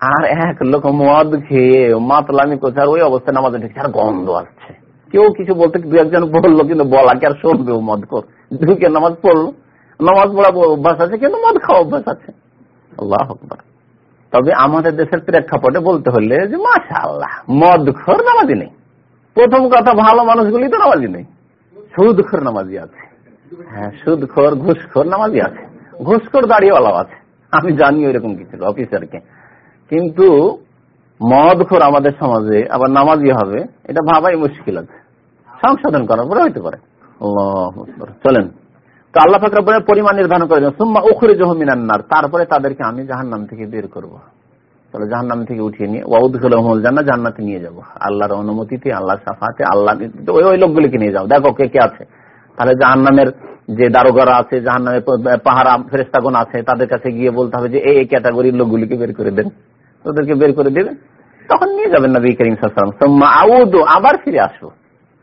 [SPEAKER 2] আর এক লোক মদ খেয়ে মাতলামি করছে আর ওই অবস্থায় নামাজে ঢুকছে। আর গন্ধ আসছে। কেউ কিছু বলতে দু একজন বলল, কিন্তু বলা কি আর শুনবে মদ কর ঢুকে নামাজ পড়ল। নামাজ পড়া অভ্যাস আছে, কিন্তু মদ খাওয়া অভ্যাস আছে। আল্লাহ আকবর। তবে আমাদের দেশের প্রেক্ষাপটে বলতে হলে যে মাসা আল্লাহ মদ নামাজি নেই। প্রথম কথা, ভালো মানুষগুলি তো নামাজি নেই। সুদ নামাজি আছে। হ্যাঁ সুদ খোর ঘুষখোর নামাজি আছে। ঘুষখোর দাঁড়িয়েওয়ালাও আছে। আমি জানি ওইরকম কিছু অফিসারকে। কিন্তু মদ খোর আমাদের সমাজে আবার নামাজি হবে, এটা ভাবাই মুশকিল আছে। সংশোধন করার পরে হইতে পারে। চলেন। তো আল্লাহ ফাকরাবের পরিমাণ নির্ধারণ করে দেন সুম্মা উখরে জহমিনান্নার তারপরে তাদেরকে আমি জাহান্নাম থেকে বের করব। তাহলে জাহান্নাম থেকে উঠিয়ে নিয়ে ওয়াউদ হল জান্না জান্নাতে নিয়ে যাব। আল্লাহর অনুমতিতে, আল্লাহর সাফাতে আল্লাহ ওই ওই লোকগুলিকে নিয়ে যাও। দেখো কে কে আছে। তাহলে জাহান্নামের যে দারোগারা আছে, জাহান্নামের পাহারা ফেরেস্তাগণ আছে, তাদের কাছে গিয়ে বলতে হবে যে, এই ক্যাটাগরির লোকগুলিকে বের করে দেন। ওদেরকে বের করে দেবেন তখন নিয়ে যাবেন নবী করিম সাল্লাম সোম্মা আউদ, আবার ফিরে আসব।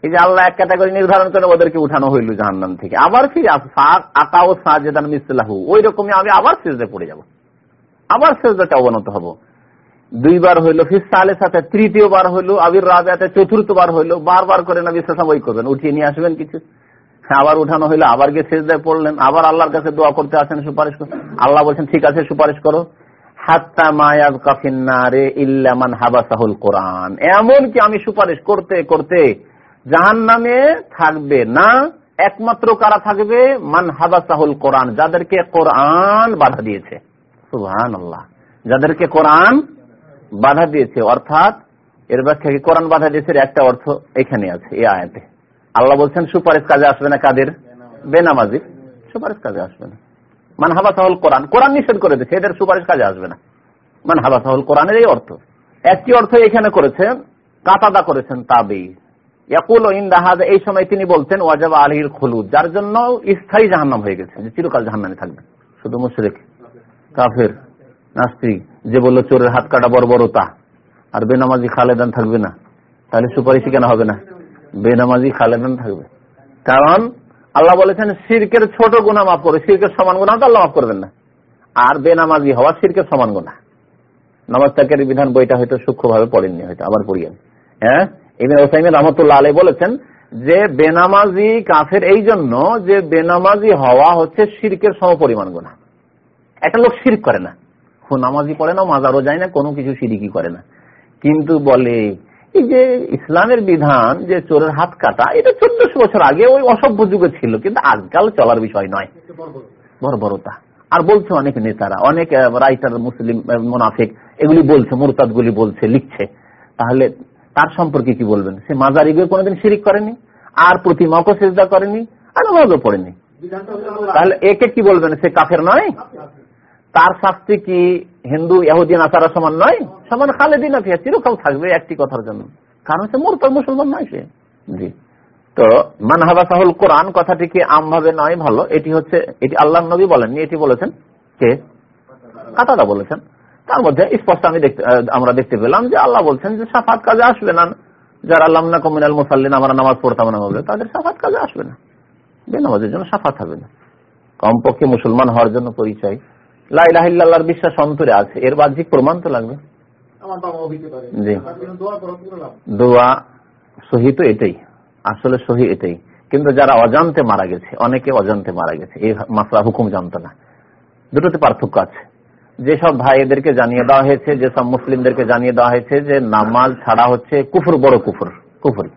[SPEAKER 2] এই যে আল্লাহ এক ক্যাটাগরি নির্ধারণ করে ওদেরকে উঠানো হইল জাহান্নাম থেকে। আবার ফিরে আকা ও সাজেদান মিসলাহু। ওই রকমই আমি আবার সেজদে পড়ে যাব। আবার সেজদাতে অবনত হব। দুইবার হইল ফিস সালের সাথে তৃতীয়বার হইল আবির রাজাতে চতুর্থবার হইল বারবার করে নবী সাসাম ওই করবেন, উঠিয়ে নিয়ে আসবেন কিছু। আবার উঠানো হইল, আবার গিয়ে সেজদায় পড়লেন, আবার আল্লাহর কাছে দোয়া করতে আসেন, সুপারিশ আল্লাহ বলছেন, ঠিক আছে, সুপারিশ করো। হাত্তা মায়াব কাফিন্নারে ইল্লামান হাবাসাহুল কোরআন। এমন কি আমি সুপারিশ করতে করতে জাহান নামে থাকবে না, একমাত্র কারা থাকবে? মান হাবাসাহুল কোরআন, যাদেরকে কোরআন বাধা দিয়েছে। সুহান আল্লাহ যাদেরকে কোরআন বাধা দিয়েছে, অর্থাৎ এর ব্যাখ্যা কোরআন বাধা দিয়েছে একটা অর্থ এখানে আছে, এই আয়াতে। আল্লাহ বলছেন, সুপারিশ কাজে আসবে না কাদের? বেনামাজির সুপারিশ কাজে আসবে না। মান হাবাসাহুল কোরআন কোরআন নিষেধ করে দিয়েছে, এদের সুপারিশ কাজে আসবে না। মান হাবাসাহুল কোরআনের এই অর্থ। একটি অর্থ এখানে করেছেন, কাতাদা করেছেন তাবেই এই সময় তিনি বলছেন ওয়াজাব আলহির খুলুদ, যার জন্য স্থায়ী জাহান্নাম হয়ে গেছে, যে চিরকাল জাহান্নামে থাকবে। শুধু মুশরিক, কাফের, নাস্তিক, যে বলল চোরের হাত কাটা বর্বরতা, আর বেনামাজি খালেদান থাকবে না, তাহলে সুপারিশি কেন হবে না? বেনামাজি খালেদান থাকবে। কারণ আল্লাহ বলেছেন সিরকের ছোট গুণা মাফ করবে সিরকের সমান গুণা তো আল্লাহ মাফ করবেন না। আর বেনামাজি হওয়া সিরকের সমান গুণা নামাজ বিধান বইটা হয়তো সূক্ষ্মভাবে পড়েননি হয়তো, আবার পড়িয়েন। হ্যাঁ? ইবিন ওসাইমিন রহমতুল্লাহ আলী বলেছেন যে বেনামাজি কাফের এই জন্য যে বেনামাজি হওয়া হচ্ছে সিরকের সমপরিমাণ গুণা একটা লোক শিরক করে না। নামাজি পড়ে না, মাজারও যায় না, কোনো কিছু সিরিকি করে না। কিন্তু বলে, এই যে ইসলামের বিধান যে চোরের হাত কাটা, এটা চোদ্দশো বছর আগে ওই অসভ্য যুগে ছিল, কিন্তু আজকাল চলার বিষয় নয়। বর্বরতা। আর বলছে অনেক নেতারা, অনেক রাইটার মুসলিম, মোনাফিক, এগুলি বলছে মোরতাদ গুলি বলছে, লিখছে। তাহলে তার সম্পর্কে কি বলবেন? সে মাজারি গিয়ে কোনোদিন শিরিক করেনি, আর প্রতিমাকে সেজদা করেনি, আর নামাজও পড়েনি। তাহলে একে কি বলবেন? সে কাফের নয়? তার শাস্তি কি হিন্দু ইহুদিন আসারা সমান নয়? সমান খালেদিন আফিয়া চিরকাল থাকবে একটি কথার জন্য। কারণ সে মোরতাদ মুসলমান নয় সে। জি। তো মানহাবাসাহুল কোরআন কথাটি কি আমভাবে নয়, ভালো? এটি হচ্ছে, এটি আল্লাহ নবী বলেননি, এটি বলেছেন কে? কাতাদা বলেছেন। মধ্যে স্পষ্ট আমি আমরা দেখতে পেলাম যে আল্লাহ বলছেন যে সাফাত কাজে আসবে না। যারা আল্লাহ না কমিনাল মুসাল্লিন আমরা নামাজ পড়তাম না বলে তাদের সাফাত কাজে আসবে না। বেনামাজের জন্য সাফাত হবে না। কমপক্ষে মুসলমান হওয়ার জন্য পরিচয়। লাইলাহিল্লাহর বিশ্বাস অন্তরে আছে এর বাহ্যিক প্রমাণ তো লাগবে। জি।
[SPEAKER 3] দোয়া
[SPEAKER 2] সহি তো এটাই আসলে সহি এটাই। কিন্তু যারা অজান্তে মারা গেছে অনেকে অজান্তে মারা গেছে এই মাসলা হুকুম জানতো না। দুটোতে পার্থক্য আছে। যেসব ভাইদেরকে জানিয়ে দেওয়া হয়েছে, যেসব মুসলিমদেরকে জানিয়ে দেওয়া হয়েছে যে নামাজ ছাড়া হচ্ছে কুফুর, বড় কুফুর কুফুর।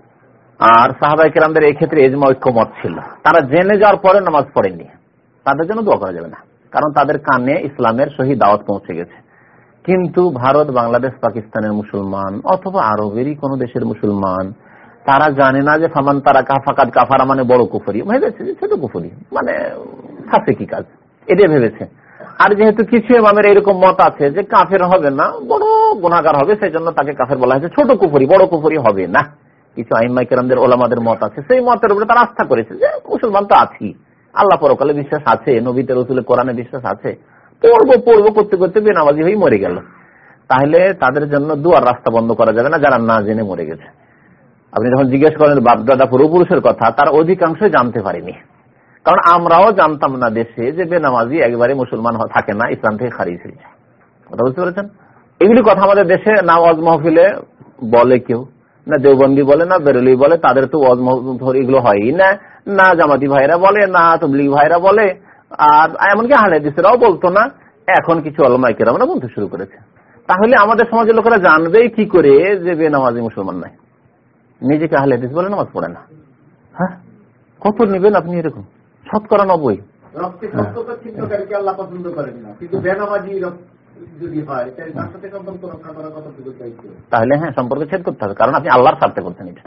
[SPEAKER 2] আর সাহাবাই কেরামদের এই ক্ষেত্রে এজমা ঐক্যমত ছিল। তারা জেনে যাওয়ার পরে নামাজ পড়েননি। তাদের জন্য দোয়া করা যাবে না। কারণ তাদের কানে ইসলামের সহি দাওয়াত পৌঁছে গেছে। কিন্তু ভারত, বাংলাদেশ, পাকিস্তানের মুসলমান অথবা আরবেরই কোন দেশের মুসলমান, তারা জানে না যে ফামান তারা কাফাকাত কাফারা মানে বড় কুফরি। ভেবেছে যে ছোট কুফুরি। মানে ফাঁসে কি কাজ। এটাই ভেবেছে। আর যেহেতু কিছু ইমামের এরকম মত আছে যে কাফের হবে না, বড় গুণাগার হবে সেই জন্য তাকে কাফের বলা হয়েছে। ছোট কুফরি, বড় কুফরি হবে না। কিছু আইমাই কেরামদের, ওলামাদের মত আছে। সেই মতের উপরে তারা আস্থা করেছে যে মুসলমান তো আছি। আল্লাহ পরকালে বিশ্বাস আছে নবীতে রসুলের কোরআনে বিশ্বাস আছে। পড়ব পড়ব করতে করতে বেনামাজি হয়ে মরে গেল। তাহলে তাদের জন্য দুয়ার রাস্তা বন্ধ করা যাবে না, যারা না জেনে মরে গেছে। আপনি যখন জিজ্ঞেস করেন বাপদাদা পূর্বপুরুষের কথা, তার অধিকাংশই জানতে পারেনি। কারণ আমরাও জানতাম না দেশে যে বেনামাজি একবারে মুসলমান থাকে না, ইসলাম থেকে খারিজ হয়ে কথা বুঝতে পেরেছেন? এগুলি কথা আমাদের দেশে না ওয়াজ মাহফিলে বলে কেউ, না দেওবন্দি বলে, না বেরলি বলে, তাদের তো ওয়াজ মাহফিল এগুলো হয়ই না। না জামাতি ভাইরা বলে, না তবলিগ ভাইরা বলে। আর এমনকি হালেদিসেরাও বলতো না, এখন কিছু অলমাইকেরা আমরা বলতে শুরু করেছে। তাহলে আমাদের সমাজের লোকেরা জানবেই কি করে যে বেনামাজি মুসলমান নাই নিজেকে আহলে হাদিস বলে নামাজ পড়ে না। হ্যাঁ? কত নেবেন আপনি এরকম? শতকরা নব্বই।
[SPEAKER 3] যদি হয় তাহলে
[SPEAKER 2] হ্যাঁ সম্পর্ক ছেদ করতে হবে কারণ আপনি আল্লাহর স্বার্থে করছেন এটা।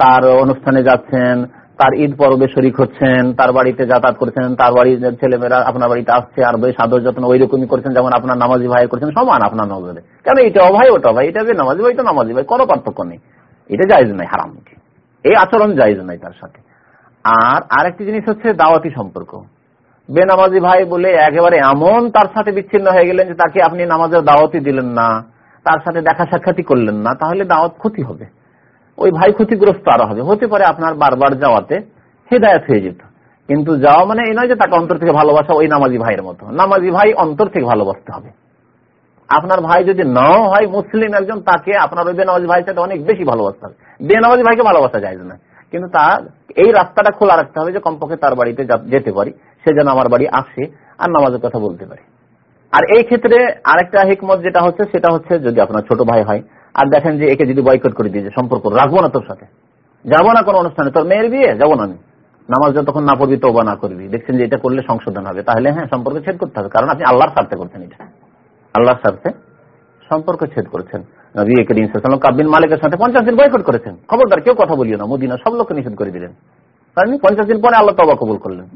[SPEAKER 2] তার অনুষ্ঠানে যাচ্ছেন তার ঈদ পর্বে শরিক হচ্ছেন তার বাড়িতে যাতায়াত করছেন তার বাড়ির ছেলেমেয়েরা আপনার বাড়িতে আসছে আর বেশ আদর যত্ন ওই রকমই করছেন যেমন আপনার নামাজি ভাই করছেন সমান আপনার নজরে। কেন এটা ভাই ওটা ভাই এটা যে নামাজি ভাই তো নামাজি ভাই কোনো পার্থক্য নেই। এটা জায়জ নাই হারাম এই আচরণ জায়জ নাই তার সাথে। আর আরেকটি জিনিস হচ্ছে দাওয়াতি সম্পর্ক। বেনামাজি ভাই বলে একেবারে এমন তার সাথে বিচ্ছিন্ন হয়ে গেলেন যে তাকে আপনি নামাজের দাওয়াতই দিলেন না, তার সাথে দেখা সাক্ষাৎই করলেন না, তাহলে দাওয়াত ক্ষতি হবে। ওই ভাই ক্ষতিগ্রস্ত আরও হবে। হতে পারে আপনার বারবার যাওয়াতে হেদায়ত হয়ে যেত। কিন্তু যাওয়া মানে এই নয় যে তাকে অন্তর থেকে ভালোবাসা ওই নামাজি ভাইয়ের মতো। নামাজি ভাই অন্তর থেকে ভালোবাসতে হবে। আপনার ভাই যদি নাও হয়, মুসলিম একজন, তাকে আপনার ওই বেনামাজি ভাইয়ের সাথে অনেক বেশি ভালোবাসতে হবে। বেনামাজি ভাইকে ভালোবাসা যায় না। কিন্তু তার এই রাস্তাটা খোলা রাখতে হবে যে কমপক্ষে তার বাড়িতে যেতে পারি, সে যেন আমার বাড়ি আসে আর নামাজের কথা বলতে পারে। আর এই ক্ষেত্রে আরেকটা হিকমত যেটা হচ্ছে, সেটা হচ্ছে যদি আপনার ছোট ভাই হয়, আর দেখেন যে একে যদি বয়কট করে দিয়েছে সম্পর্ক, রাখব না তোর সাথে। যাব না কোনো অনুষ্ঠানে, তোর মেয়ের বিয়ে, যাব না আমি। নামাজ যতক্ষণ না পড়বি তোবা না করবি। দেখছেন যে এটা করলে সংশোধন হবে। তাহলে হ্যাঁ সম্পর্ক ছেদ করতে হবে। কারণ আপনি আল্লাহর স্বার্থে করছেন এটা। আল্লাহর স্বার্থে সম্পর্ক ছেদ করেছেন। পঞ্চাশ দিন করেছেন। খবরদার কেউ কথা বলিও না সব দিলেন। পঞ্চাশ দিন পরে করলেন।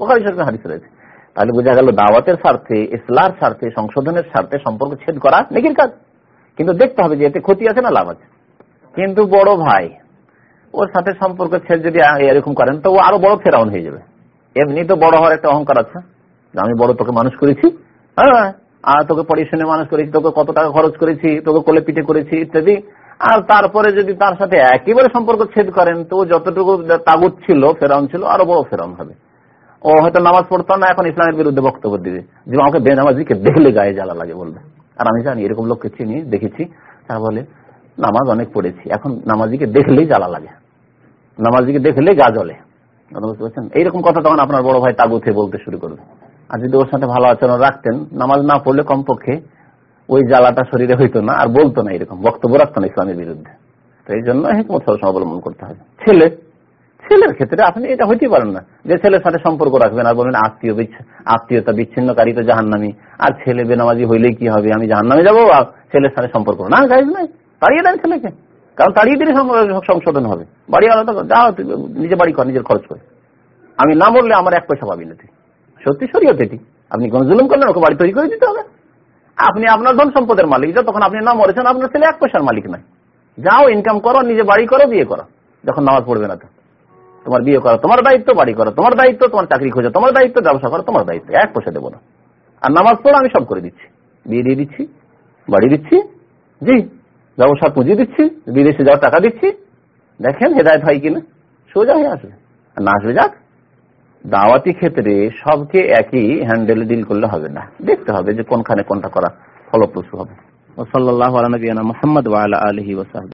[SPEAKER 2] তাহলে বোঝা গেল দাওয়াতের স্বার্থে স্বার্থে, সংশোধনের স্বার্থে সম্পর্ক ছেদ করা নেকির কাজ। কিন্তু দেখতে হবে যে এতে ক্ষতি আছে না লাভ আছে। কিন্তু বড় ভাই, ওর সাথে সম্পর্ক ছেদ যদি এরকম করেন, তো ও আরও বড় ফেরাউন হয়ে যাবে। এমনি তো বড় হওয়ার একটা অহংকার আছে। আমি বড় তোকে মানুষ করেছি। হ্যাঁ। আর তোকে পড়াশোনা মানুষ করেছি, তোকে কত টাকা খরচ করেছি, তোকে কোলে পিঠে করেছি, ইত্যাদি। আর তারপরে যদি তার সাথে একেবারে সম্পর্ক ছেদ করেন, তো যতটুকু তাগুত ছিল, ফেরাউন ছিল, আরও বড় ফেরাউন হবে। ও হয়তো নামাজ পড়তো না, এখন ইসলামের বিরুদ্ধে বক্তব্য দিবে। যে আমাকে বেনামাজিকে দেখলে গায়ে জ্বালা লাগে বলবে। আর আমি জানি, এরকম লোককে চিনি, দেখেছি। তারা বলে, নামাজ অনেক পড়েছি, এখন নামাজিকে দেখলেই জ্বালা লাগে। নামাজিকে দেখলে গা জ্বলে। বুঝতে পারছেন? এইরকম কথা তখন আপনার বড় ভাই তাগুতে বলতে শুরু করবে। আর যদি ওর সাথে ভালো আচরণ রাখতেন, নামাজ না পড়লে কমপক্ষে ওই জ্বালাটা শরীরে হইতো না, আর বলতো না এরকম, বক্তব্য রাখতো না ইসলামের বিরুদ্ধে। তো এই জন্য হেকমত সবসময় অবলম্বন করতে হবে ছেলে, ছেলের ক্ষেত্রে আপনি এটা হইতে পারেন না, যে ছেলের সাথে সম্পর্ক রাখবেন আর বলবেন আত্মীয় আত্মীয়তা বিচ্ছিন্নকারী তো জাহান্নামি, আর ছেলে বেনামাজি হইলে কি হবে? আমি জাহান্নামে যাব আর ছেলের সাথে সম্পর্ক না? গাইজ নাই, তাড়িয়ে দেন ছেলেকে। কারণ তাড়িয়ে দিলে সংশোধন হবে। বাড়ি আলাদা যাও নিজে বাড়ি কর, নিজের খরচ করে। আমি না বললে আমার এক পয়সা পাবি না তুই। সত্যি শরীয়ত এটি আপনি কোন জুলুম করলেন, ওকে বাড়ি তৈরি করে দিতে হবে। আপনি আপনার ধন সম্পদের মালিক যতক্ষণ আপনি না মরেছেন আপনার ছেলে এক পয়সার মালিক নাই যাও ইনকাম করো, নিজে বাড়ি করো, বিয়ে করো। যখন নামাজ পড়বে না তো। তোমার বিয়ে করা, তোমার দায়িত্ব বাড়ি করা, তোমার দায়িত্ব তোমার চাকরি খোঁজা, তোমার দায়িত্ব ব্যবসা করো, তোমার দায়িত্ব, এক পয়সা দেবো না। আর নামাজ পড়ো, আমি সব করে দিচ্ছি। বিয়ে দিয়ে দিচ্ছি, বাড়ি দিচ্ছি, জি, ব্যবসা পুঁজি দিচ্ছি, বিদেশে যাওয়ার টাকা দিচ্ছি। দেখেন হেদায়ত হয় কিনা, সোজা হয়ে আসবে। আর না আসবে যাক দাওয়াতি ক্ষেত্রে সবকে একই হ্যান্ডেলে ডিল করলে হবে না। দেখতে হবে যে কোনখানে কোনটা করা ফলপ্রসূ হবে।
[SPEAKER 1] ওসল্লাহ আলা মোহাম্মদ আলহি ওসাহব